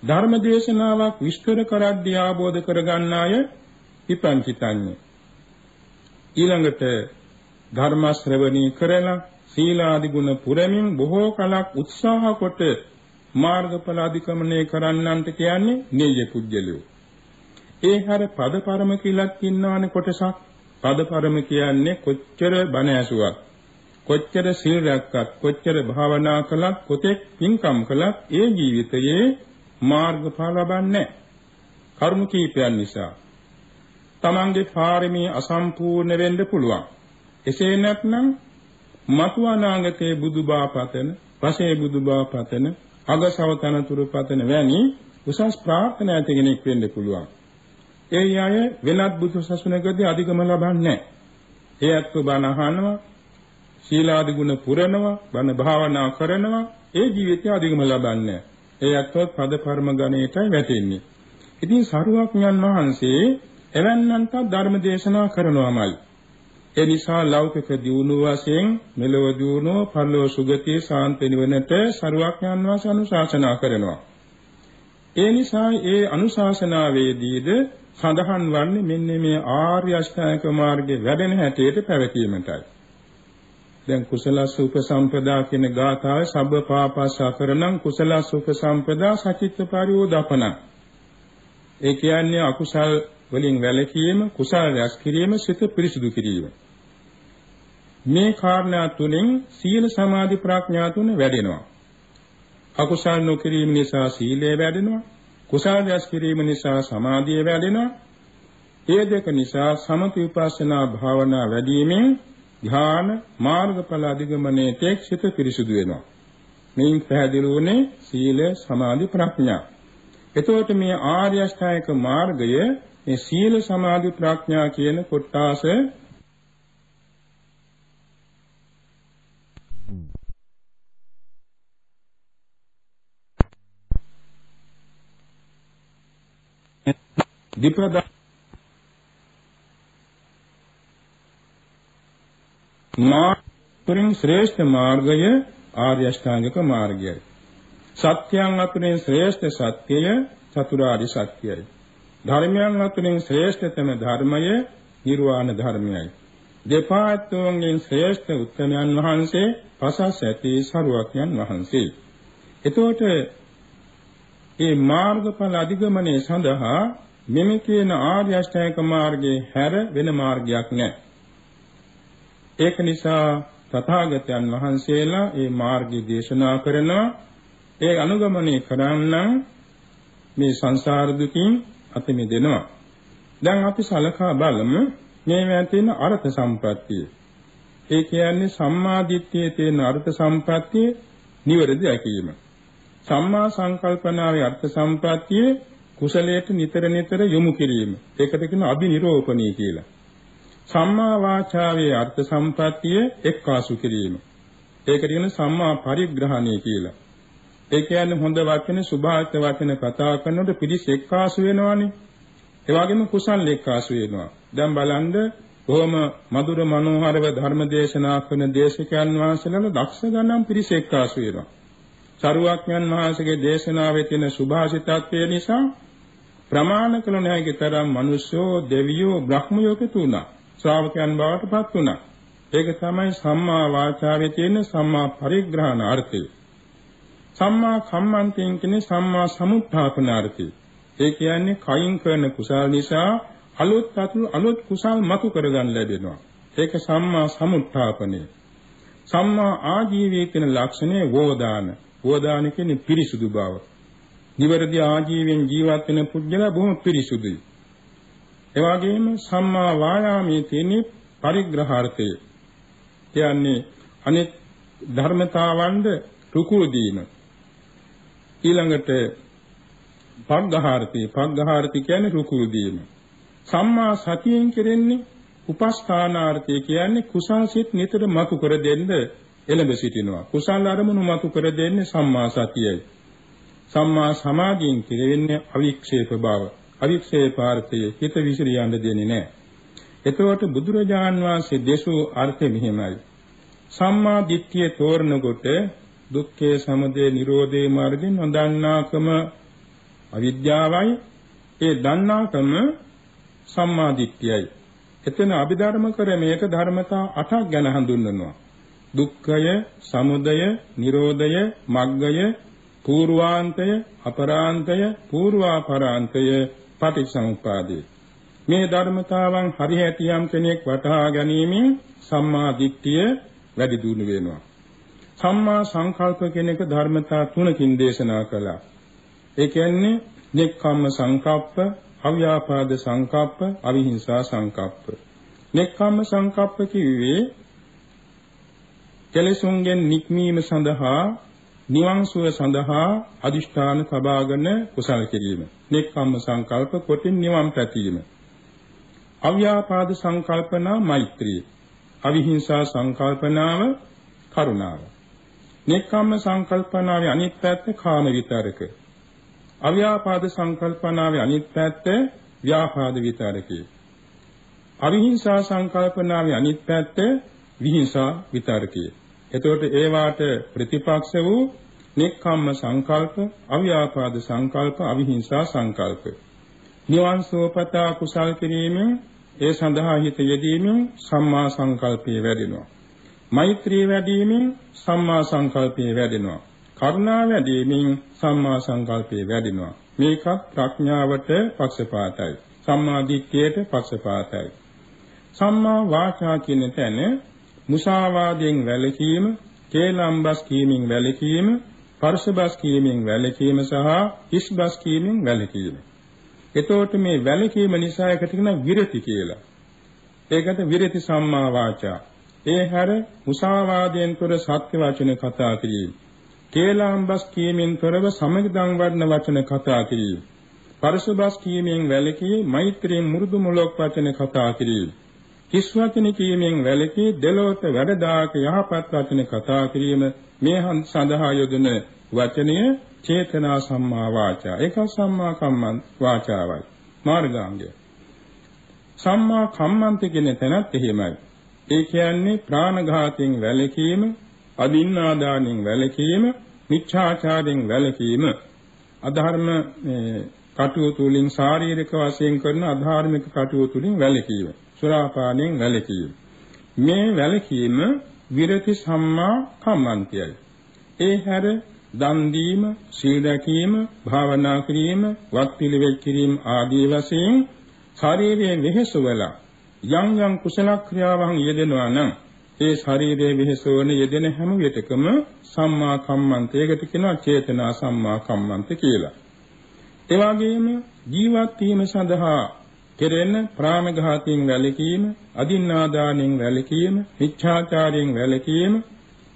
ධර්ම දේශනාවක් විස්තර කරද්දී ආબોධ කරගන්න අය විපංචිතඥ. ඊළඟට ධර්ම ශ්‍රවණී කරලා සීලාදි ගුණ පුරමින් බොහෝ කලක් උත්සාහ කොට මාර්ගඵල අධිකමනය කරන්නන්ට කියන්නේ නෙය්‍ය පුජ්‍යලියෝ. ඒ හැර පදපරම කියලාත් ඉන්නවනේ කොටසක්. පදපරම කියන්නේ කොච්චර බණ ඇසුවත්, කොච්චර සීල් රැක්කත්, කොච්චර භාවනා කළත්, කොතෙක් පින්කම් කළත් ඒ ජීවිතයේ මාර්ගඵල ලබන්නේ කර්ම කීපයන් නිසා. තමන්ගේ පාරමී අසම්පූර්ණ වෙන්න පුළුවන්. එසේ නැත්නම් මතු අනාගතයේ බුදුබා පතන, පසේ බුදුබා පතන, අගසව තනතුරු පතන වැනි උසස් ප්‍රාර්ථනා ඇති කෙනෙක් වෙන්න පුළුවන්. ඒ අය වෙනත් බුදු සසුනකදී අධිගම ලබන්නේ නැහැ. ඒ අත්ව බණ අහනවා, සීලාදි ගුණ පුරනවා, බණ භාවනා කරනවා, ඒ ජීවිතය අධිගම ලබන්නේ ඒ අත්වත් පද පර්ම ගණේටයි වැටෙන්නේ. ඉතින් සරුවක්ඥන් වහන්සේ එවන්නන්ට ධර්ම දේශනා කරනවාමයි. ඒ නිසා ලෞකික දියුණුව වශයෙන් මෙලොව දියුණුව, පරලොව සුගතිය, සාන්ත නිවනට සරුවක්ඥන් වහන්සේ අනුශාසනා කරනවා. ඒ නිසා ඒ අනුශාසනාවේදීද සඳහන් වන්නේ මෙන්න මේ ආර්ය අෂ්ටාංග මාර්ගයේ වැඩෙන හැටියට පැවතීමටයි. දැන් කුසලස්ස උපසම්පදා කියන ගාථාවේ සබ්බ පාපස්සකරණං කුසලස්ස උපසම්පදා සචිත්ත පරිෝදපන. ඒ කියන්නේ අකුසල් වලින් වැළකීම, කුසල රැස් කිරීම, සිත පිරිසුදු කිරීම. මේ කාරණා තුනෙන් සීල සමාධි ප්‍රඥා තුන වැඩෙනවා. අකුසල් නොකිරීම නිසා සීලය වැඩෙනවා. කුසල රැස් කිරීම නිසා සමාධිය වැඩෙනවා. ඒ දෙක නිසා සමථ විපස්සනා භාවනා වැඩිවීමෙන් ධ්‍යාන මාර්ගඵල අධිගමනයේ තේක්ෂිත පිරිසුදු වෙනවා. මේන් පැහැදිලි වුණේ සීල සමාධි ප්‍රඥා. එතකොට මේ ආර්ය අෂ්ටායක මාර්ගය මේ සීල සමාධි ප්‍රඥා කියන කොටාස දීපදා මාර්ගයෙන් ශ්‍රේෂ්ඨ මාර්ගය ආර්ය අෂ්ටාංගික මාර්ගයයි. සත්‍යයන් අතරින් ශ්‍රේෂ්ඨ සත්‍යය චතුරාර්ය සත්‍යයයි. ධර්මයන් අතරින් ශ්‍රේෂ්ඨතම ධර්මය නිර්වාණ ධර්මයයි. දෙපාත්වයෙන් ශ්‍රේෂ්ඨ උත්තමයන් වහන්සේ පසස් ඇති සරුවක්යන් වහන්සේ. එතකොට මේ මාර්ගඵල අධිගමනයේ සඳහා මෙමෙ කියන ආර්ය අෂ්ටාංගික මාර්ගයේ හැර වෙන මාර්ගයක් නැහැ. ඒක නිසා තථාගතයන් වහන්සේලා මේ මාර්ගය දේශනා කරනවා ඒ අනුගමනය කරන්නම් මේ සංසාර දුකින් අත මිදෙනවා. දැන් අපි සලකා බලමු මේ තියෙන අර්ථ සම්ප්‍රත්තිය. ඒ කියන්නේ සම්මා දිට්ඨියේ තියෙන අර්ථ සම්ප්‍රත්තිය නිවැරදි දැකීම. සම්මා සංකල්පනාවේ අර්ථ සම්ප්‍රත්තිය කුසලයට නිතර නිතර යොමු කිරීම. ඒකට කියන අභිනිරෝපණී කියලා. සම්මා වාචාවේ අර්ථ සම්ප්‍රත්තිය එක්කාසු කිරීම. ඒකට කියන සම්මා පරිග්‍රහණය කියලා. ඒ කියන්නේ හොඳ වචන සුභාර්ථ වචන කතා කරනකොට පිළිස් එක්කාසු වෙනවානේ. ඒ වගේම කුසල් එක්කාසු වෙනවා. දැන් බලන්න බොහොම මధుර මනෝහරව ධර්ම දේශනා කරන දේශකයන් වහන්සේලා දක්ෂ ගණන් පිළිස් එක්කාසු වෙනවා. සරුවක්ඥන් වහන්සේගේ දේශනාවේ තියෙන සුභාසිතත්වය නිසා ප්‍රමාණ කළ නොහැකි තරම් මිනිස්සෝ දෙවියෝ බ්‍රහ්මයෝ තුනා. ශ්‍රාවකයන් බවට පත් වුණා. ඒක තමයි සම්මා වාචාවේ තියෙන සම්මා පරිග්‍රහණ අර්ථය. සම්මා කම්මන්තයෙන් කියන්නේ සම්මා සමුත්ථාපන අර්ථය. ඒ කියන්නේ කයින් කරන කුසල නිසා අලුත් අතුරු අලුත් කුසල් මතු කරගන්න ලැබෙනවා. ඒක සම්මා සමුත්ථාපනය. සම්මා ආජීවයේ කියන ලක්ෂණය වෝදාන. වෝදාන කියන්නේ පිරිසුදු බව. නිවැරදි ආජීවයෙන් ජීවත් වෙන පුද්ගලයා බොහොම පිරිසුදුයි. ඒ වගේම සම්මා වායාමයේ තියෙන පරිග්‍රහාර්ථය. කියන්නේ අනිත් ධර්මතාවන්ද රුකුල් දීම. ඊළඟට පග්ඝාර්ථය. පග්ඝාර්ථය කියන්නේ රුකුල් දීම. සම්මා සතියෙන් කෙරෙන්නේ උපස්ථානාර්ථය කියන්නේ කුසල් සිත් නිතර මතු කර දෙන්න එළඹ සිටිනවා. කුසල් අරමුණු මතු කර දෙන්නේ සම්මා සතියයි. සම්මා සමාධියෙන් කෙරෙන්නේ අවික්ෂේප බව. අවික්ෂේපාර්ථයේ හිත විසිරියන්න දෙන්නේ නැහැ. එතකොට බුදුරජාන් වහන්සේ දේශෝ අර්ථය මෙහිමයි. සම්මා දිට්ඨිය තෝරනකොට දුක්ඛේ සමුදය නිරෝධේ මාර්ගෙන් නොදන්නාකම අවිද්‍යාවයි ඒ දන්නාකම සම්මා දිට්ඨියයි. එතන අභිධර්ම ක්‍රමයක ධර්මතා 8ක් ගැන හඳුන්වනවා. දුක්ඛය, සමුදය, නිරෝධය, මග්ගය, පූර්වාන්තය අපරාන්තය පූර්වාපරාන්තය පටිච්චසමුප්පාදේ මේ ධර්මතාවන් හරියට යම් කෙනෙක් වටහා ගැනීමෙන් සම්මා දිට්ඨිය වැඩි දියුණු වෙනවා. සම්මා සංකල්ප කෙනෙක් ධර්මතා තුනකින් දේශනා කළා. ඒ කියන්නේ නෙක්ඛම්ම සංකප්ප අව්‍යාපාද සංකප්ප අවිහිංසා සංකප්ප. නෙක්ඛම්ම සංකප්ප කිව්වේ කෙලෙසුන්ගෙන් නික්මීම සඳහා නිවන් සුව සඳහා අදිෂ්ඨාන සබාගෙන කුසල කිරීම. නෙක්ඛම්ම සංකල්ප කොටින් නිවන් පැතීම. අව්‍යාපාද සංකල්පනා මෛත්‍රිය. අවිහිංසා සංකල්පනාව කරුණාව. නෙක්ඛම්ම සංකල්පනාවේ අනිත් පැත්ත කාම විතරක. අව්‍යාපාද සංකල්පනාවේ අනිත් පැත්ත ව්‍යාපාද විතරකේ. අවිහිංසා සංකල්පනාවේ අනිත් පැත්ත විහිංසා විතරකේ. එතකොට ඒ වාට ප්‍රතිපක්ෂ වූ නෙක්ඛම්ම සංකල්ප, අව්‍යාපාද සංකල්ප, අවිහිංසා සංකල්ප. නිවන් සෝපතා කුසල් කිරීමෙන් ඒ සඳහා හිත යෙදීමෙන් සම්මා සංකල්පය වැඩෙනවා. මෛත්‍රී වැඩිවීමෙන් සම්මා සංකල්පය වැඩෙනවා. කරුණා වැඩිවීමෙන් සම්මා සංකල්පය වැඩෙනවා. මේකත් ප්‍රඥාවට පක්ෂපාතයි. සම්මා දිට්ඨියට පක්ෂපාතයි. සම්මා වාචා කියන තැන මුසාවාදයෙන් වැළකීම, කේලම්බස් කීමෙන් වැළකීම, පරසබස් කීමෙන් වැළකීම සහ ඉස්බස් කීමෙන් වැළකීම. එතකොට මේ වැළකීම නිසා එකට කියන විරති කියලා. ඒකට විරති සම්මා වාචා. ඒ හැර මුසාවාදයෙන් තොර සත්‍ය වචන කතා කිරීම. කේලාම්බස් කීමෙන් තොරව සමගදම් වඩන වචන කතා කිරීම. පරසබස් කීමෙන් වැළකී මෛත්‍රියෙන් මුරුදු මොලොක් වචන කතා කිරීම. හිස් වචන කීමෙන් වැළකී දෙලොවට වැඩදාක යහපත් වචන කතා කිරීම මේ සඳහා යොදන වචනය චේතනා සම්මා වාචා. ඒක සම්මා කම්මං වාචාවයි. මාර්ගාංගය. සම්මා කම්මන්ත කියන තැනත් එහෙමයි. ඒ කියන්නේ ප්‍රාණඝාතයෙන් වැළකීම අදින්නාදානෙන් වැළකීම මිච්ඡාචාරයෙන් වැළකීම. අධර්ම කටයුතු වලින් ශාරීරික වශයෙන් කරන අධාර්මික කටයුතු වලින් වැළකීම. සුරාපානයෙන් වැළකීම. මේ වැළකීම විරති සම්මා කම්මන්තයයි. ඒ හැර දන් දීම, සීල රැකීම, භාවනා කිරීම, වත් පිළිවෙත් කිරීම ආදී වශයෙන් ශාරීරික වෙහෙසවල යම් යම් කුසල ක්‍රියාවන් යෙදෙනවා නම් ඒ ශරීරයේ වෙහෙසවන යෙදෙන හැම විටකම සම්මා කම්මන්තයකට කියනවා චේතනා සම්මා කම්මන්ත කියලා. ඒ වගේම ජීවත් වීම සඳහා කෙරෙන ප්‍රාණඝාතයෙන් වැළකීම, අදින්නාදානෙන් වැළකීම, මිච්ඡාචාරයෙන් වැළකීම,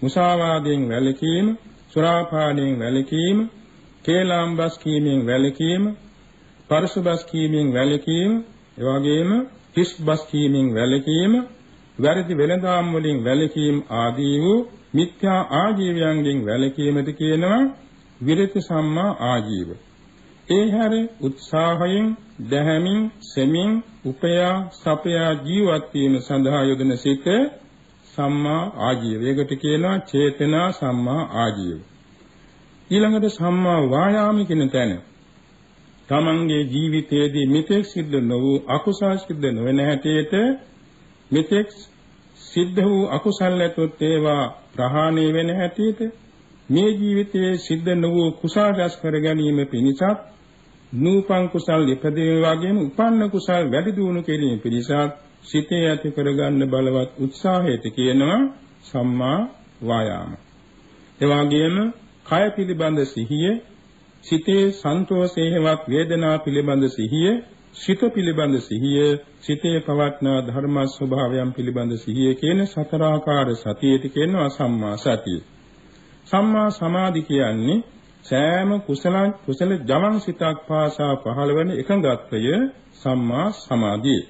මුසාවාදයෙන් වැළකීම, සුරාපානයෙන් වැළකීම, කේලාම්බස් කීමෙන් වැළකීම, පරසබස් කීමෙන් වැළකීම, එවැගේම හිස්බස් කීමෙන් වැළකීම, වැරදි වෙළඳාම් වලින් වැළකීම ආදී වූ මිත්‍යා ආජීවයන්ගෙන් වැළකීමද කියනවා විරති සම්මා ආජීව. ඒ හැර උත්සාහයෙන් දැහැමින් සෙමින් උපයා සපයා ජීවත් වීම සඳහා යොදන සිත සම්මා ආජීව. ඒකට කියනවා චේතනා සම්මා ආජීව. ඊළඟට සම්මා වායාම කියන තැන තමන්ගේ ජීවිතයේදී මෙතෙක් සිද්ධ නොවූ අකුසල් සිද්ධ නොවන හැටියට මෙතෙක් සිද්ධ වූ අකුසල් ඇතොත් ඒවා ප්‍රහාණය වෙන හැටියට මේ ජීවිතයේ සිද්ධ නොවූ කුසල් රැස් කර ගැනීම පිණිසත් නූපං කුසල් ඉපදීම වගේම උපන්න කුසල් වැඩි දියුණු කිරීම පිණිසත් සිතේ ඇති කරගන්න බලවත් උත්සාහයට කියනවා සම්මා වායාම. ඒ වගේම කය පිළිබඳ සිහිය, සිතේ සන්තෝෂේවත් වේදනා පිළිබඳ සිහිය, සිත පිළිබඳ සිහිය, සිතේ පවත්නා ධර්ම ස්වභාවයන් පිළිබඳ සිහිය කියන සතරාකාර සතියට කියනවා සම්මා සතිය. සම්මා සමාධි කියන්නේ සෑම කුසල කුසල ජවන් සිතක් පාසා පහළවන එකඟත්වය සම්මා සමාධිය.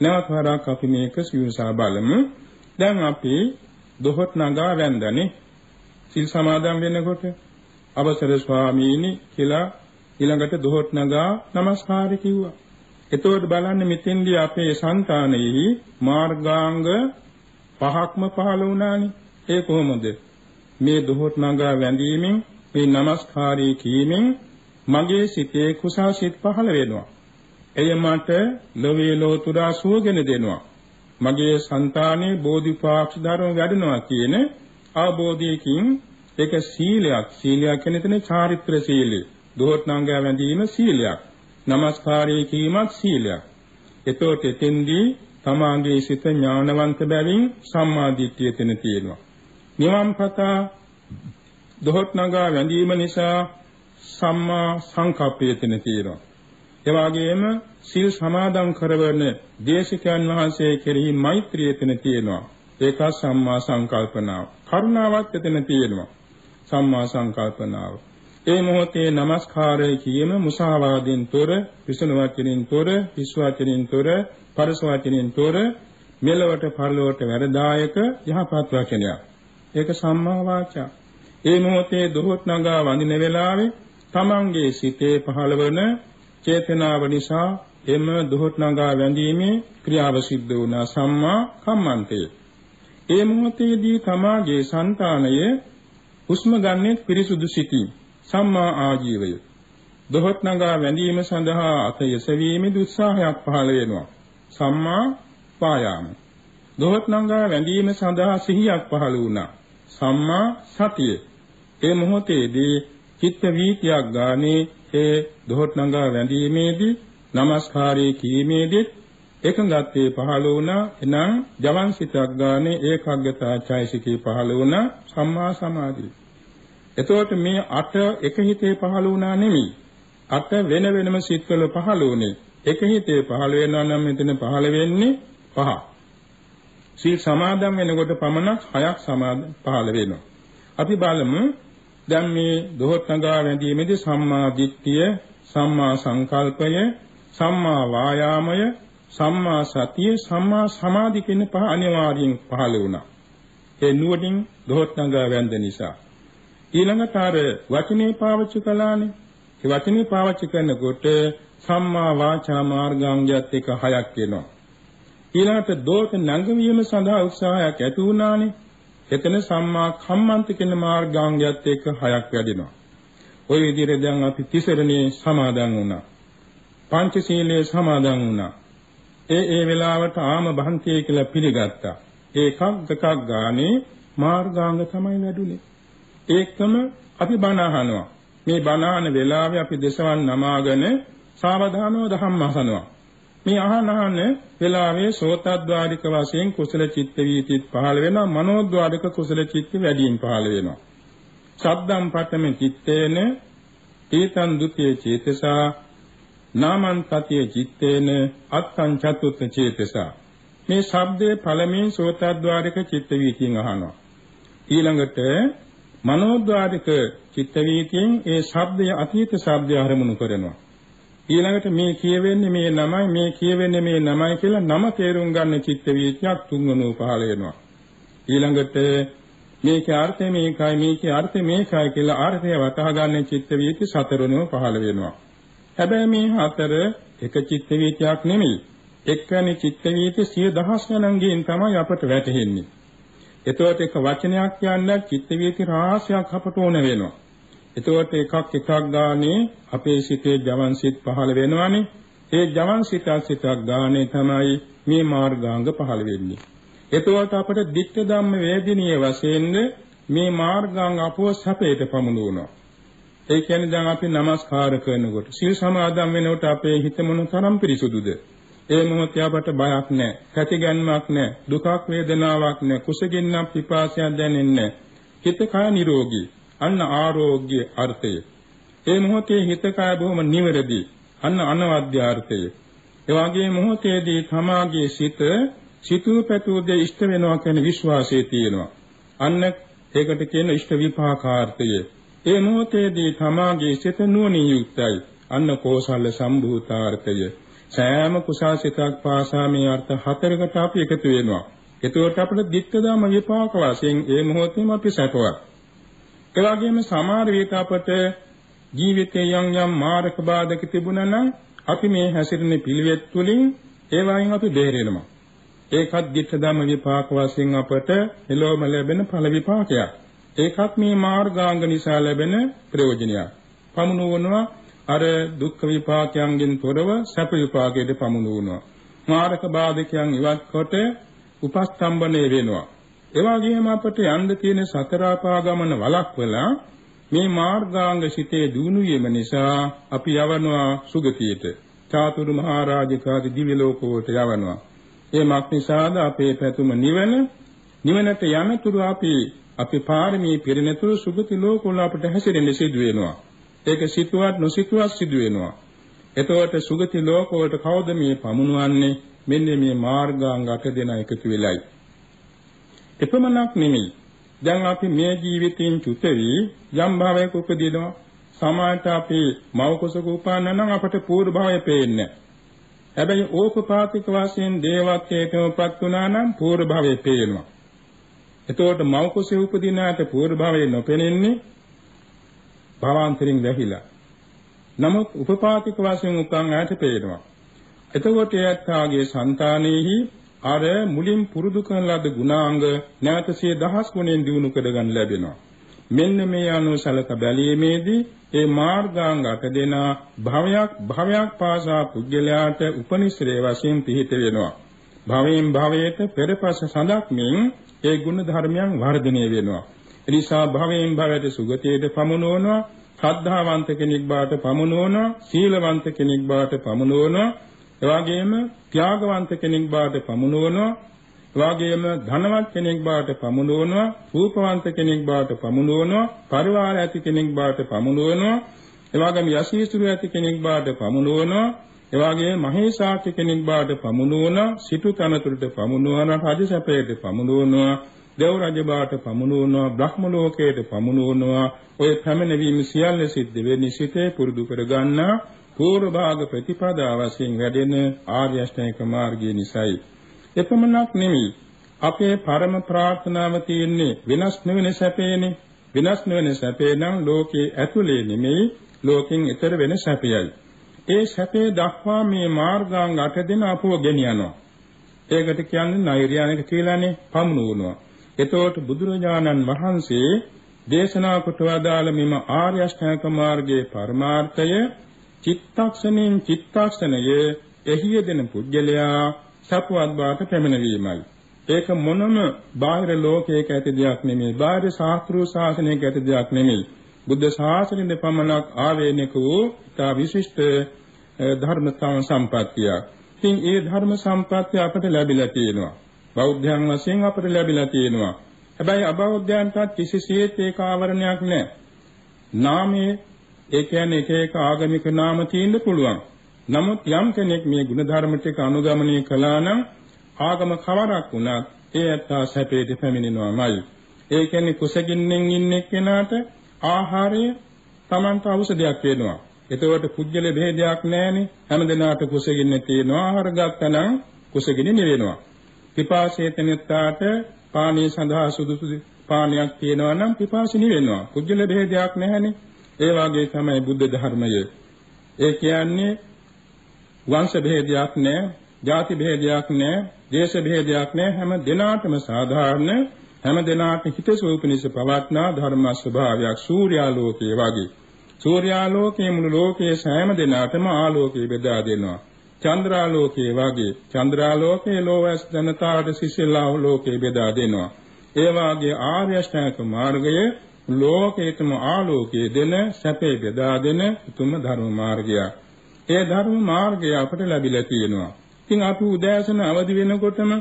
නැවත වරක් අපි මේක සියුසා බලමු. දැන් අපි දොහොත් නගා වැන්දනේ සිල් සමාදන් වෙනකොට අවසර ස්වාමීනි කියලා ඊළඟට දොහොත් නගා নমස්කාර කිව්වා. එතකොට බලන්න මෙතෙන්දී අපේ సంతානෙහි මාර්ගාංග පහක්ම පහළ වුණානේ. ඒ කොහොමද? මේ දුහොත් නගා වැඳීමෙන් මේ নমස්කාරී කීමෙන් මගේ සිතේ කුසල් සිත් පහළ වෙනවා. එය මට ලෝවේ ලෝතුරා සුවගෙන දෙනවා. මගේ సంతානේ බෝධිපාක්ෂ ධර්ම වැඩනවා කියන අවබෝධයකින් ඒක සීලයක්. සීලයක් කියන්නේ එතන චාරිත්‍ර සීලය. දුහොත් නගා වැඳීම සීලයක්. নমස්කාරී කීමත් සීලයක්. එතකොට එතෙන්දී තමාගේ සිත ඥානවන්ත බැවින් සම්මාදිට්ඨිය තෙන තියෙනවා. නිවන් පතා දොහොත් නගා වැඳීම නිසා සම්මා සංකප්පය තෙන තියෙනවා. එවාගෙම සිල් සමාදන් කරවන දේශිකයන් වහන්සේ කෙරෙහි මෛත්‍රිය එතන තියෙනවා. ඒක සම්මා සංකල්පනාව. කරුණාවත් එතන තියෙනවා. සම්මා සංකල්පනාව. ඒ මොහොතේ নমස්කාරය කියම මුසාවාදෙන් තොර, විසුණු වචනෙන් තොර, විශ්ව වචනෙන් තොර, පරස වචනෙන් තොර මෙලවට පරලොවට වැඩදායක යහපත් වචනයක්. ඒක සම්මා වාචා. ඒ මොහොතේ දොහොත් නගා වඳින වෙලාවේ තමන්ගේ සිතේ පහළවන චේතනාව නිසා එම දොහොත් නගා වැඳීමේ ක්‍රියාව සිද්ධ වුණා සම්මා කම්මන්තේ. ඒ මොහොතේදී තමාගේ సంతානය හුස්ම ගන්නෙත් පිරිසුදු සිටින් සම්මා ආජීවය. දොහොත් නගා වැඳීම සඳහා අත යසවීමේ උත්සාහයක් පහළ වෙනවා. සම්මා වායාම. දොහොත් නගා වැඳීම සඳහා සිහියක් පහළ වුණා. සම්මා සතිය. ඒ මොහොතේදී චිත්ත වීතියක් ගානේ ඒ දොහොත් නගා වැඳීමේදී নমස්කාරය කීමේදී එකඟත්වයේ පහළ වුණා එනම් ජවන් සිතක් ගානේ ඒකග්ගතා චෛසිකේ පහළ වුණා සම්මා සමාධිය. එතකොට මේ අට එක හිතේ පහළ වුණා නෙමෙයි. අට වෙන වෙනම සිත්වල පහළ වුණේ. එක හිතේ පහළ වෙනවා නම් මෙතන පහළ වෙන්නේ පහ. සීල් සමාදන් වෙනකොට පමණක් හයක් සමාදන් පහළ වෙනවා. අපි බලමු දැන් මේ දොහොත් නගා වැඳීමේදී සම්මා දිට්ඨිය, සම්මා සංකල්පය, සම්මා වායාමය, සම්මා සතිය, සම්මා සමාධි කියන පහ අනිවාර්යෙන් පහළ වුණා. ඒ නුවණින් දොහොත් නගා වැඳ නිසා. ඊළඟට අර වචනේ පාවිච්චි කළානේ. ඒ වචනේ පාවිච්චි කරනකොට සම්මා වාචා මාර්ගාංගයත් එක හයක් වෙනවා. ඊළඟට දෝෂ නැංගවීම සඳහා උත්සාහයක් ඇති වුණානේ. එතන සම්මා කම්මන්ත කියන මාර්ගාංගයත් එක්ක හයක් වැඩෙනවා. ওই විදිහට දැන් අපි තිසරණේ සමාදන් වුණා. පංචශීලයේ සමාදන් වුණා. ඒ ඒ වෙලාවට ආම භන්තිය කියලා පිළිගත්තා. ඒකක් දෙකක් ගානේ මාර්ගාංග තමයි වැඩුණේ. ඒකම අපි බණ අහනවා. මේ බණ අහන වෙලාවේ අපි දේශවන් නමාගෙන සාවධානව ධම්ම අහනවා. මේ අහන අහන වෙලාවේ සෝතද්්වාරික වශයෙන් කුසල චිත්ත වීතිත් පහළ වෙනවා මනෝද්වාරික කුසල චිත්ත වැඩියෙන් පහළ වෙනවා. සබ්දම් පඨම චිත්තේන තීතං ဒ ුතිය චේතසා නාමං තතිය චිත්තේන අත්තං චතුත්ථ චේතසා මේ ශබ්දයේ පළමුවෙන් සෝතද්්වාරික චිත්ත වීතියෙන් අහනවා. ඊළඟට මනෝද්වාරික චිත්ත වීතියෙන් ඒ ශබ්දය අතීත ශබ්දය අරමුණු කරනවා. ඊළඟට මේ කියවෙන්නේ මේ නමයි මේ කියවෙන්නේ මේ නමයි කියලා නම තේරුම් ගන්න චිත්ත වීතියක් තුන්වෙනි පහළ වෙනවා. ඊළඟට මේකේ අර්ථය මේකයි මේකේ අර්ථය මේකයි කියලා අර්ථය වටහා ගන්න චිත්ත වීති සතරවෙනිව පහළ වෙනවා. හැබැයි මේ හතර එක චිත්ත වීතියක් නෙමෙයි. එක්වැනි චිත්ත වීති සිය දහස් ගණන්ගෙන් තමයි අපට වැටහෙන්නේ. එතකොට එක වචනයක් කියන්න චිත්ත වීති රාශියක් අපට ඕන වෙනවා. එතකොට එකක් එකක් ගානේ අපේ සිතේ ජවන් සිත් පහළ වෙනවානේ. ඒ ජවන් සිතක් සිතක් ගානේ තමයි මේ මාර්ගාංග පහළ වෙන්නේ. එතකොට අපට ditta ධම්ම වේදිනිය වශයෙන් මේ මාර්ගාංග අපව සැපයට පමුණුවනවා. ඒ කියන්නේ දැන් අපි নমස්කාර කරනකොට සිල් සමාදන් වෙනකොට අපේ හිත මොන තරම් පිරිසුදුද? ඒ මොහොතේ අපට බයක් නැහැ, කැටිගැන්මක් නැහැ, දුකක් වේදනාවක් නැහැ, කුසගින්නක් පිපාසයක් දැනෙන්නේ නැහැ. හිත කය නිරෝගී. අන්න ආරෝග්‍ය අර්ථය. ඒ මොහොතේ හිත කය බොහොම නිවැරදි. අන්න අනවද්‍ය අර්ථය. ඒ වගේ මොහොතේදී තමාගේ සිත සිතූ පැතූ දේ ඉෂ්ට වෙනවා කියන විශ්වාසය තියෙනවා. අන්න ඒකට කියන ඉෂ්ට විපාකාර්ථය. ඒ මොහොතේදී තමාගේ සිත නුවණින් යුක්තයි. අන්න කෝසල සම්භූතාර්ථය. සෑම කුසල් සිතක් පාසා මේ අර්ථ හතරකට අපි එකතු වෙනවා. එතකොට අපිට ධිට්ඨ ධම්ම විපාක වශයෙන් ඒ මොහොතේම අපි සැපවත්. ඒ වගේම සමහර විට අපට ජීවිතයේ යම් යම් මාරක බාධක තිබුණා නම් අපි මේ හැසිරෙන පිළිවෙත් තුලින් ඒ වයින් අපි බේරෙනවා. ඒකත් ධිට්ඨ ධම්ම විපාක වශයෙන් අපට එළොම ලැබෙන ඵල විපාකයක්. ඒකත් මේ මාර්ගාංග නිසා ලැබෙන ප්‍රයෝජනයක්. පමුණුවනවා අර දුක්ඛ විපාකයන්ගෙන් තොරව සැප විපාකයට පමුණුවනවා. මාරක බාධකයන් ඉවත් කොට උපස්තම්බනේ වෙනවා. ඒ වගේම අපට යන්න තියෙන සතර ආපාගමන වළක්වලා මේ මාර්ගාංග සිතේ දිනු වීම නිසා අපි යවනවා සුගතියට. චාතුරු මහරජකාදී දිව්‍ය ලෝකෝට යවනවා. ඒ මක් නිසාද අපේ පැතුම නිවන නිවනට යනතුරු අපි අපි පාරමී පිරිනතුරු සුගති ලෝකවල අපට හැසිරෙන්න සිදු වෙනවා. ඒක සිතුවත් නොසිතුවත් සිදු වෙනවා. එතකොට සුගති ලෝකවලට කවුද මේ පමුණවන්නේ? මෙන්න මේ මාර්ගාංග අට දෙනා එකතු වෙලයි. එපමණක් නෙමෙයි. දැන් අපි මේ ජීවිතයෙන් චුත වී යම් භාවයක උපදිනවා. සමාජයට අපි මව කුසක උපන්න නම් අපට පූර්ව භාවය පේන්නේ හැබැයි ඕපපාතික වශයෙන් දේවත්වයටමපත් වුණා නම් පූර්ව භාවය පේනවා. එතකොට මව කුසේ උපදිනාට පූර්ව භාවය නොපෙනෙන්නේ භවාන්තරින් වැහිලා. නමුත් උපපාතික වශයෙන් උපන් ඈට පේනවා. එතකොට එයත්ාගේ సంతානෙහි අර මුලින් පුරුදු කරන ලද ගුණාංග නැවතසේ දහස් ගුණෙන් දිනු කරගන්න ලැබෙනවා. මෙන්න මේ අනුව සලක බැලීමේදී ඒ මාර්ගාංග අට දෙනා භවයක් භවයක් පාසා පුද්ගලයාට උපනිශ්‍රේ වශයෙන් පිහිට වෙනවා. භවයෙන් භවයට පෙරපස සඳක්මින් ඒ ගුණ ධර්මයන් වර්ධනය වෙනවා. එනිසා භවයෙන් භවයට සුගතියට පමුණවනවා, ශ්‍රද්ධාවන්ත කෙනෙක් බවට පමුණවනවා, සීලවන්ත කෙනෙක් බවට පමුණවනවා, එවාගෙම ත්‍යාගවන්ත කෙනෙක් බවට පමුණවනවා, එවාගෙම ධනවත් කෙනෙක් බවට පමුණවනවා, රූපවන්ත කෙනෙක් බවට පමුණවනවා, පරිවාර ඇති කෙනෙක් බවට පමුණවනවා, එවාගෙම යසීසුරු ඇති කෙනෙක් බවට පමුණවනවා, එවාගේ මහේසාක්‍ය කෙනෙක් බවට පමුණුවන සිටු තනතුරට පමුණුවන රජ සැපයට පමුණුවනවා දෙව් රජ බවට පමුණුවනවා බ්‍රහ්ම ලෝකයට පමුණුවනවා ඔය පැමිණවීම සියල්ල සිද්ධ වෙන්නේ සිතේ පුරුදු කර ගන්නා පූර්ව භාග ප්‍රතිපදා වශයෙන් වැඩෙන ආර්ය අෂ්ටාංගික මාර්ගය නිසායි එපමණක් නෙමෙයි අපේ පරම ප්‍රාර්ථනාව තියෙන්නේ වෙනස් නොවන සැපේනේ වෙනස් නොවන සැපේ නම් ලෝකයේ ඇතුලේ නෙමෙයි ලෝකෙන් ඈතර වෙන සැපයයි ඒ සැපේ දක්වා මේ මාර්ගාංග අට දෙන අපව ගෙනියනවා. ඒකට කියන්නේ නෛර්යානික කියලානේ පමුණුවනවා. එතකොට බුදුරජාණන් වහන්සේ දේශනා කොට වදාළ මෙම ආර්ය අෂ්ටාංග මාර්ගයේ පරමාර්ථය චිත්තක්ෂණයෙන් චිත්තක්ෂණයේ එහිය දෙන පුජ්‍යලයා සපුවත් බාට පැමිණවීමයි. ඒක මොනම බාහිර ලෝකයක ඇති දෙයක් නෙමෙයි. බාහිර ශාස්ත්‍රීය ශාසනයක ඇති දෙයක් නෙමෙයි. බුද්ධ ශාසනයේ පමණක් ආවේනික වූ තා විශිෂ්ට ධර්මතාව සම්පත්තියක්. ඉතින් ඒ ධර්ම සම්පත්තිය අපට ලැබිලා තියෙනවා. බෞද්ධයන් වශයෙන් අපට ලැබිලා තියෙනවා. හැබැයි අබෞද්ධයන්ට කිසිසේත් ඒක ආවරණයක් නැහැ. නාමයේ ඒ කියන්නේ එක එක ආගමික නාම තියෙන්න පුළුවන්. නමුත් යම් කෙනෙක් මේ ගුණධර්ම ටික අනුගමනය කළා නම් ආගම කවරක් වුණත් ඒ ඇත්තා සැපේට පැමිණෙනවාමයි. ඒ කියන්නේ කුසගින්නෙන් ඉන්න කෙනාට ආහාරය Tamanට ඖෂධයක් වෙනවා. එතකොට පුජ්‍යල ભેදයක් නැහැනේ. හැම දිනාට කුසගින්න තියෙනවා. ආහාර ගත්තනම් කුසගින්න නිවෙනවා. පිපාසයේ තෙනත්තාට පානීය සඳහා සුදුසු පානයක් තියෙනවා නම් පිපාසි නිවෙනවා. පුජ්‍යල ભેදයක් නැහැනේ. ඒ වාගේ තමයි බුද්ධ ධර්මය. ඒ කියන්නේ වංශ භේදයක් නැහැ, ಜಾති භේදයක් නැහැ, දේශ භේදයක් නැහැ. හැම දිනාටම සාධාරණ හැම දිනාට හිතසෝපනිස පවත්නා ධර්ම ස්වභාවයක් සූර්යාලෝකයේ වාගේ. සූර්යාලෝකයේ මුළු ලෝකයේ සෑම දිනාටම ආලෝකය බෙදා දෙනවා. චන්ද්‍රාලෝකයේ වාගේ චන්ද්‍රාලෝකයේ ලෝවැස් ජනතාවට සිසිල්ලා ලෝකේ බෙදා දෙනවා. ඒ වාගේ ආර්ය අෂ්ටාංග මාර්ගයේ ලෝකේතම ආලෝකයේ දෙන සැපේ බෙදා දෙන උතුම් ධර්ම මාර්ගයක්. ඒ ධර්ම මාර්ගය අපට ලැබිලා තියෙනවා. ඉතින් අපි උදෑසන අවදි වෙනකොටම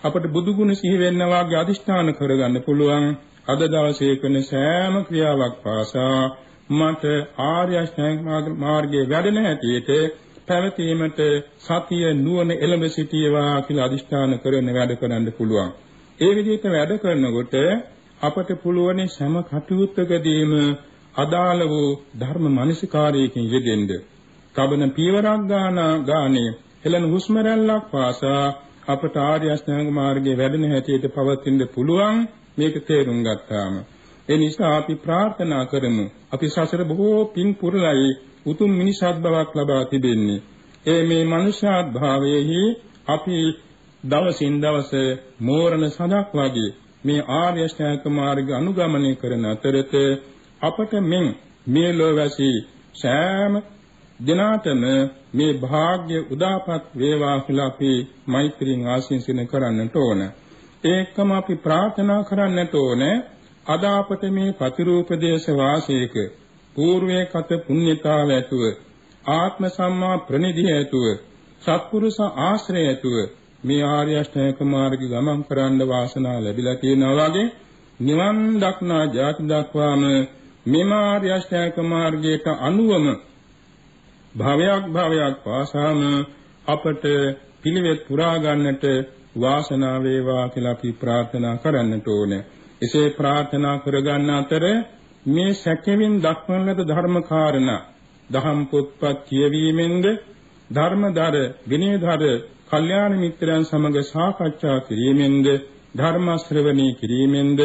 අපට බුදු ගුණ සිහි වෙන්න වාගේ අදිෂ්ඨාන කරගන්න පුළුවන්. අද දවසේ කරන සෑම ක්‍රියාවක් පාසා මට ආර්ය අෂ්ටාංග මාර්ගයේ වැඩෙන හැටියට පැවතීමට සතිය නුවණ එළඹ සිටියවා කියලා අදිෂ්ඨාන කරන වැඩ කරන්න පුළුවන්. ඒ විදිහට වැඩ කරනකොට අපට පුළුවන් සෑම කටයුත්තකදීම අදාළ වූ ධර්ම මනසිකාරයකින් යෙදෙන්න. කබන පීවරක් ගාන ගානේ හෙළන හුස්ම රැල්ලක් පාසා අපට ආර්ය අෂ්ටාංග මාර්ගයේ වැඩෙන හැටියට පවතින්න පුළුවන් මේක තේරුම් ගත්තාම. ඒ නිසා අපි ප්‍රාර්ථනා කරමු. අපි සසර බොහෝ පින් පුරලයි උතුම් මිනිසත් බවක් ලබා තිබෙන්නේ. ඒ මේ මනුෂ්‍යාත් භාවයේහි අපි දවසින් දවස මෝරණ සඳක් වගේ මේ ආර්ය අෂ්ටාංග මාර්ග අනුගමනය කරන අතරත අපට මෙන් මේ ලෝවැසි සෑම දිනාටම මේ වාග්ය උදාපත් වේවා කියලා අපි මෛත්‍රියෙන් ආශිර්වාද කරන්නට ඕන. ඒකම අපි ප්‍රාර්ථනා කරන්නට ඕන. අද අපට මේ ප්‍රතිරූපදේශ වාසයක పూర్වයේ කත පුණ්‍යතාව ඇතුව ආත්ම සම්මා ප්‍රනිධිය ඇතුව සත්පුරුෂ ආශ්‍රය ඇතුව මේ ආර්ය අෂ්ටාංග මාර්ග ගමන් කරන්න වාසනාව ලැබිලා තියෙනවා වගේ නිවන් දක්නා ජාති දක්වාම මේ ආර්ය අෂ්ටාංග මාර්ගයට අනුවම භවයක් භවයක් පාසාම අපට පිළිවෙත් පුරා ගන්නට වාසනාව වේවා කියලා අපි ප්‍රාර්ථනා කරන්නට ඕනේ. එසේ ප්‍රාර්ථනා කරගන්න අතර මේ සැකෙමින් දක්වන ලද ධර්ම කාරණා දහම් පොත්පත් කියවීමෙන්ද ධර්මදර විනයදර කල්යාණ මිත්‍රයන් සමග සාකච්ඡා කිරීමෙන්ද ධර්ම ශ්‍රවණී කිරීමෙන්ද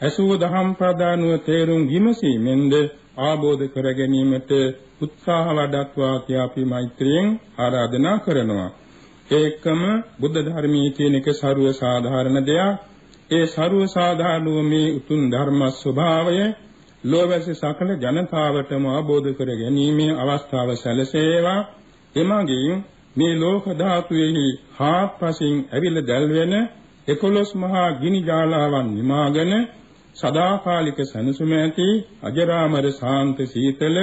අසුව දහම් ප්‍රදානුව තේරුම් විමසීමෙන්ද ආબોධ කර ගැනීමට උත්සාහ වඩත්වා කියා අපි මෛත්‍රියෙන් ආරාධනා කරනවා. ඒකම බුද්ධ ධර්මයේ තියෙන එක ਸਰව සාධාරණ දෙයක්. ඒ ਸਰව සාධාරණෝ මේ උතුම් ධර්ම ස්වභාවය ලෝවැසි සකල ජනතාවටම ආબોධ කර ගැනීමේ අවස්ථාව සැලසේවා. එමගින් මේ ලෝක ධාතුවේහි හාත්පසින් ඇවිල දැල්වෙන 11 මහා ගිනි ජාලාවන් නිමාගෙන සදාකාලික සනසුම ඇති අජරාමර ශාන්ත සීතල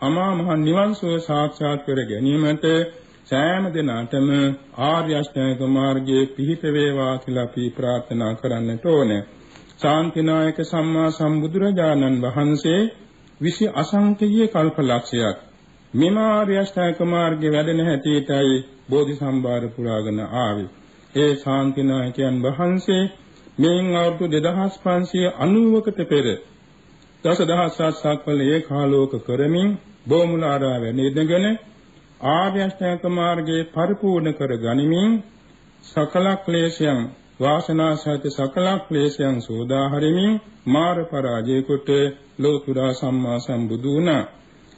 අමා මහ නිවන් සුව සාක්ෂාත් කර ගැනීමට සෑම දිනකටම ආර්ය අෂ්ටාංග මාර්ගයේ පිහිට වේවා කියලා අපි ප්‍රාර්ථනා කරන්නට ඕනේ. ශාන්තිනායක සම්මා සම්බුදුරජාණන් වහන්සේ විසි අසංකේය කල්පලක්ෂයක් මෙම ආර්ය අෂ්ටාංග මාර්ගයේ වැඩෙන හැටියටයි බෝධි සම්භාර පුරාගෙන ආවේ. ඒ ශාන්තිනායකයන් වහන්සේ මෙයින් අවුරුදු 2590කට පෙර දසදහස් සක්වල ඒකාලෝක කරමින් බොමුලාරා වැනේදගෙන ආර්ය අෂ්ටාංග මාර්ගයේ පරිපූර්ණ කර ගනිමින් සකල ක්ලේශයන් වාසනා සහිත සකල ක්ලේශයන් සෝදා හරිමින් මාර පරාජය කොට ලෝතුරා සම්මා සම්බුදු වුණා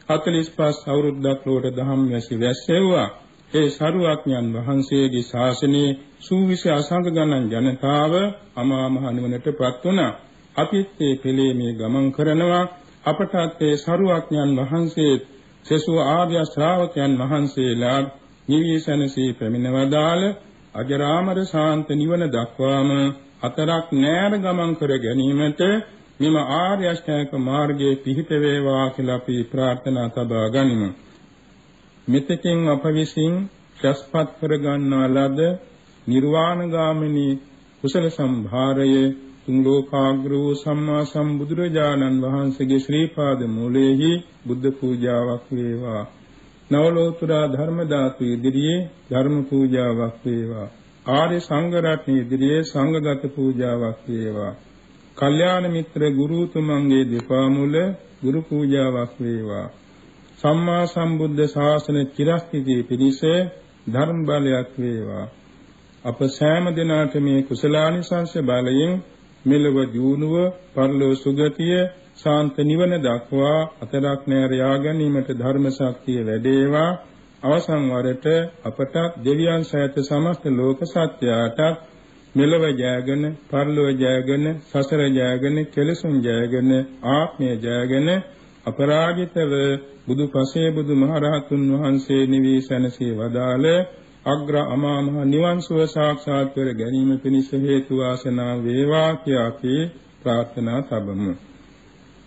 45 අවුරුද්දක් ලෝට දහම් වැසි වැස්සෙව්වා ඒ සරුවඥන් වහන්සේගේ ශාසනයේ සූවිසි අසංග ගණන් ජනතාව අමා මහ නිවනටපත් වුණා. අපිත් මේ පෙළේ මේ ගමන් කරනවා අපටත් ඒ සරුවඥන් වහන්සේ සසු ආර්ය ශ්‍රාවකයන් වහන්සේලා නිවිසනසී පැමිණවදාල අජරාමර ශාන්ත නිවන දක්වාම අතරක් නෑර ගමන් කර ගැනීමට මෙම ආර්ය අෂ්ටාංග මාර්ගයේ පිහිට වේවා කියලා අපි ප්‍රාර්ථනා තබා ගනිමු. මෙතෙකින් අප විසින් ශස්පත් කර ගන්නා ලද නිර්වාණගාමිනී කුසල සම්භාරය තුන් ලෝකාග්‍ර වූ සම්මා සම්බුදුරජාණන් වහන්සේගේ ශ්‍රී පාද මූලයේහි බුද්ධ පූජාවක් වේවා. නවලෝතර ධර්ම ධාතු ඉදිරියේ ධර්ම පූජාවක් වේවා. ආර්ය සංඝ රත්නයේ ඉදිරියේ සංඝගත පූජාවක් වේවා. කල්යාණ මිත්‍ර ගුරුතුමන්ගේ දෙපා මුල ගුරු පූජාවක් වේවා. සම්මා සම්බුද්ධ ශාසන චිරස්ථිතිය පිණිස ධර්ම බලයක් වේවා. අප සෑම දිනාට මේ කුසලානිසංස බලයෙන් මෙලව දියුණුව, පරලෝ සුගතිය, ශාන්ත නිවන දක්වා අතරක් නෑර යා ගැනීමට ධර්ම ශක්තිය වැඩේවා. අවසන් වරට අපට දෙවියන් සහිත සමස්ත ලෝක සත්‍යයට මෙලව ජයගෙන, පරලෝ ජයගෙන, සසර ජයගෙන, කෙලසුන් ජයගෙන, ආත්මය ජයගෙන අපරාජිතව බුදු පසේ බුදු මහරහතුන් වහන්සේ නිවී සැනසී වදාළ අග්‍ර අමා මහ නිවන් සුව සාක්ෂාත් කර ගැනීම පිණිස හේතු වාසනා වේවා කියා අපි ප්‍රාර්ථනා සබමු.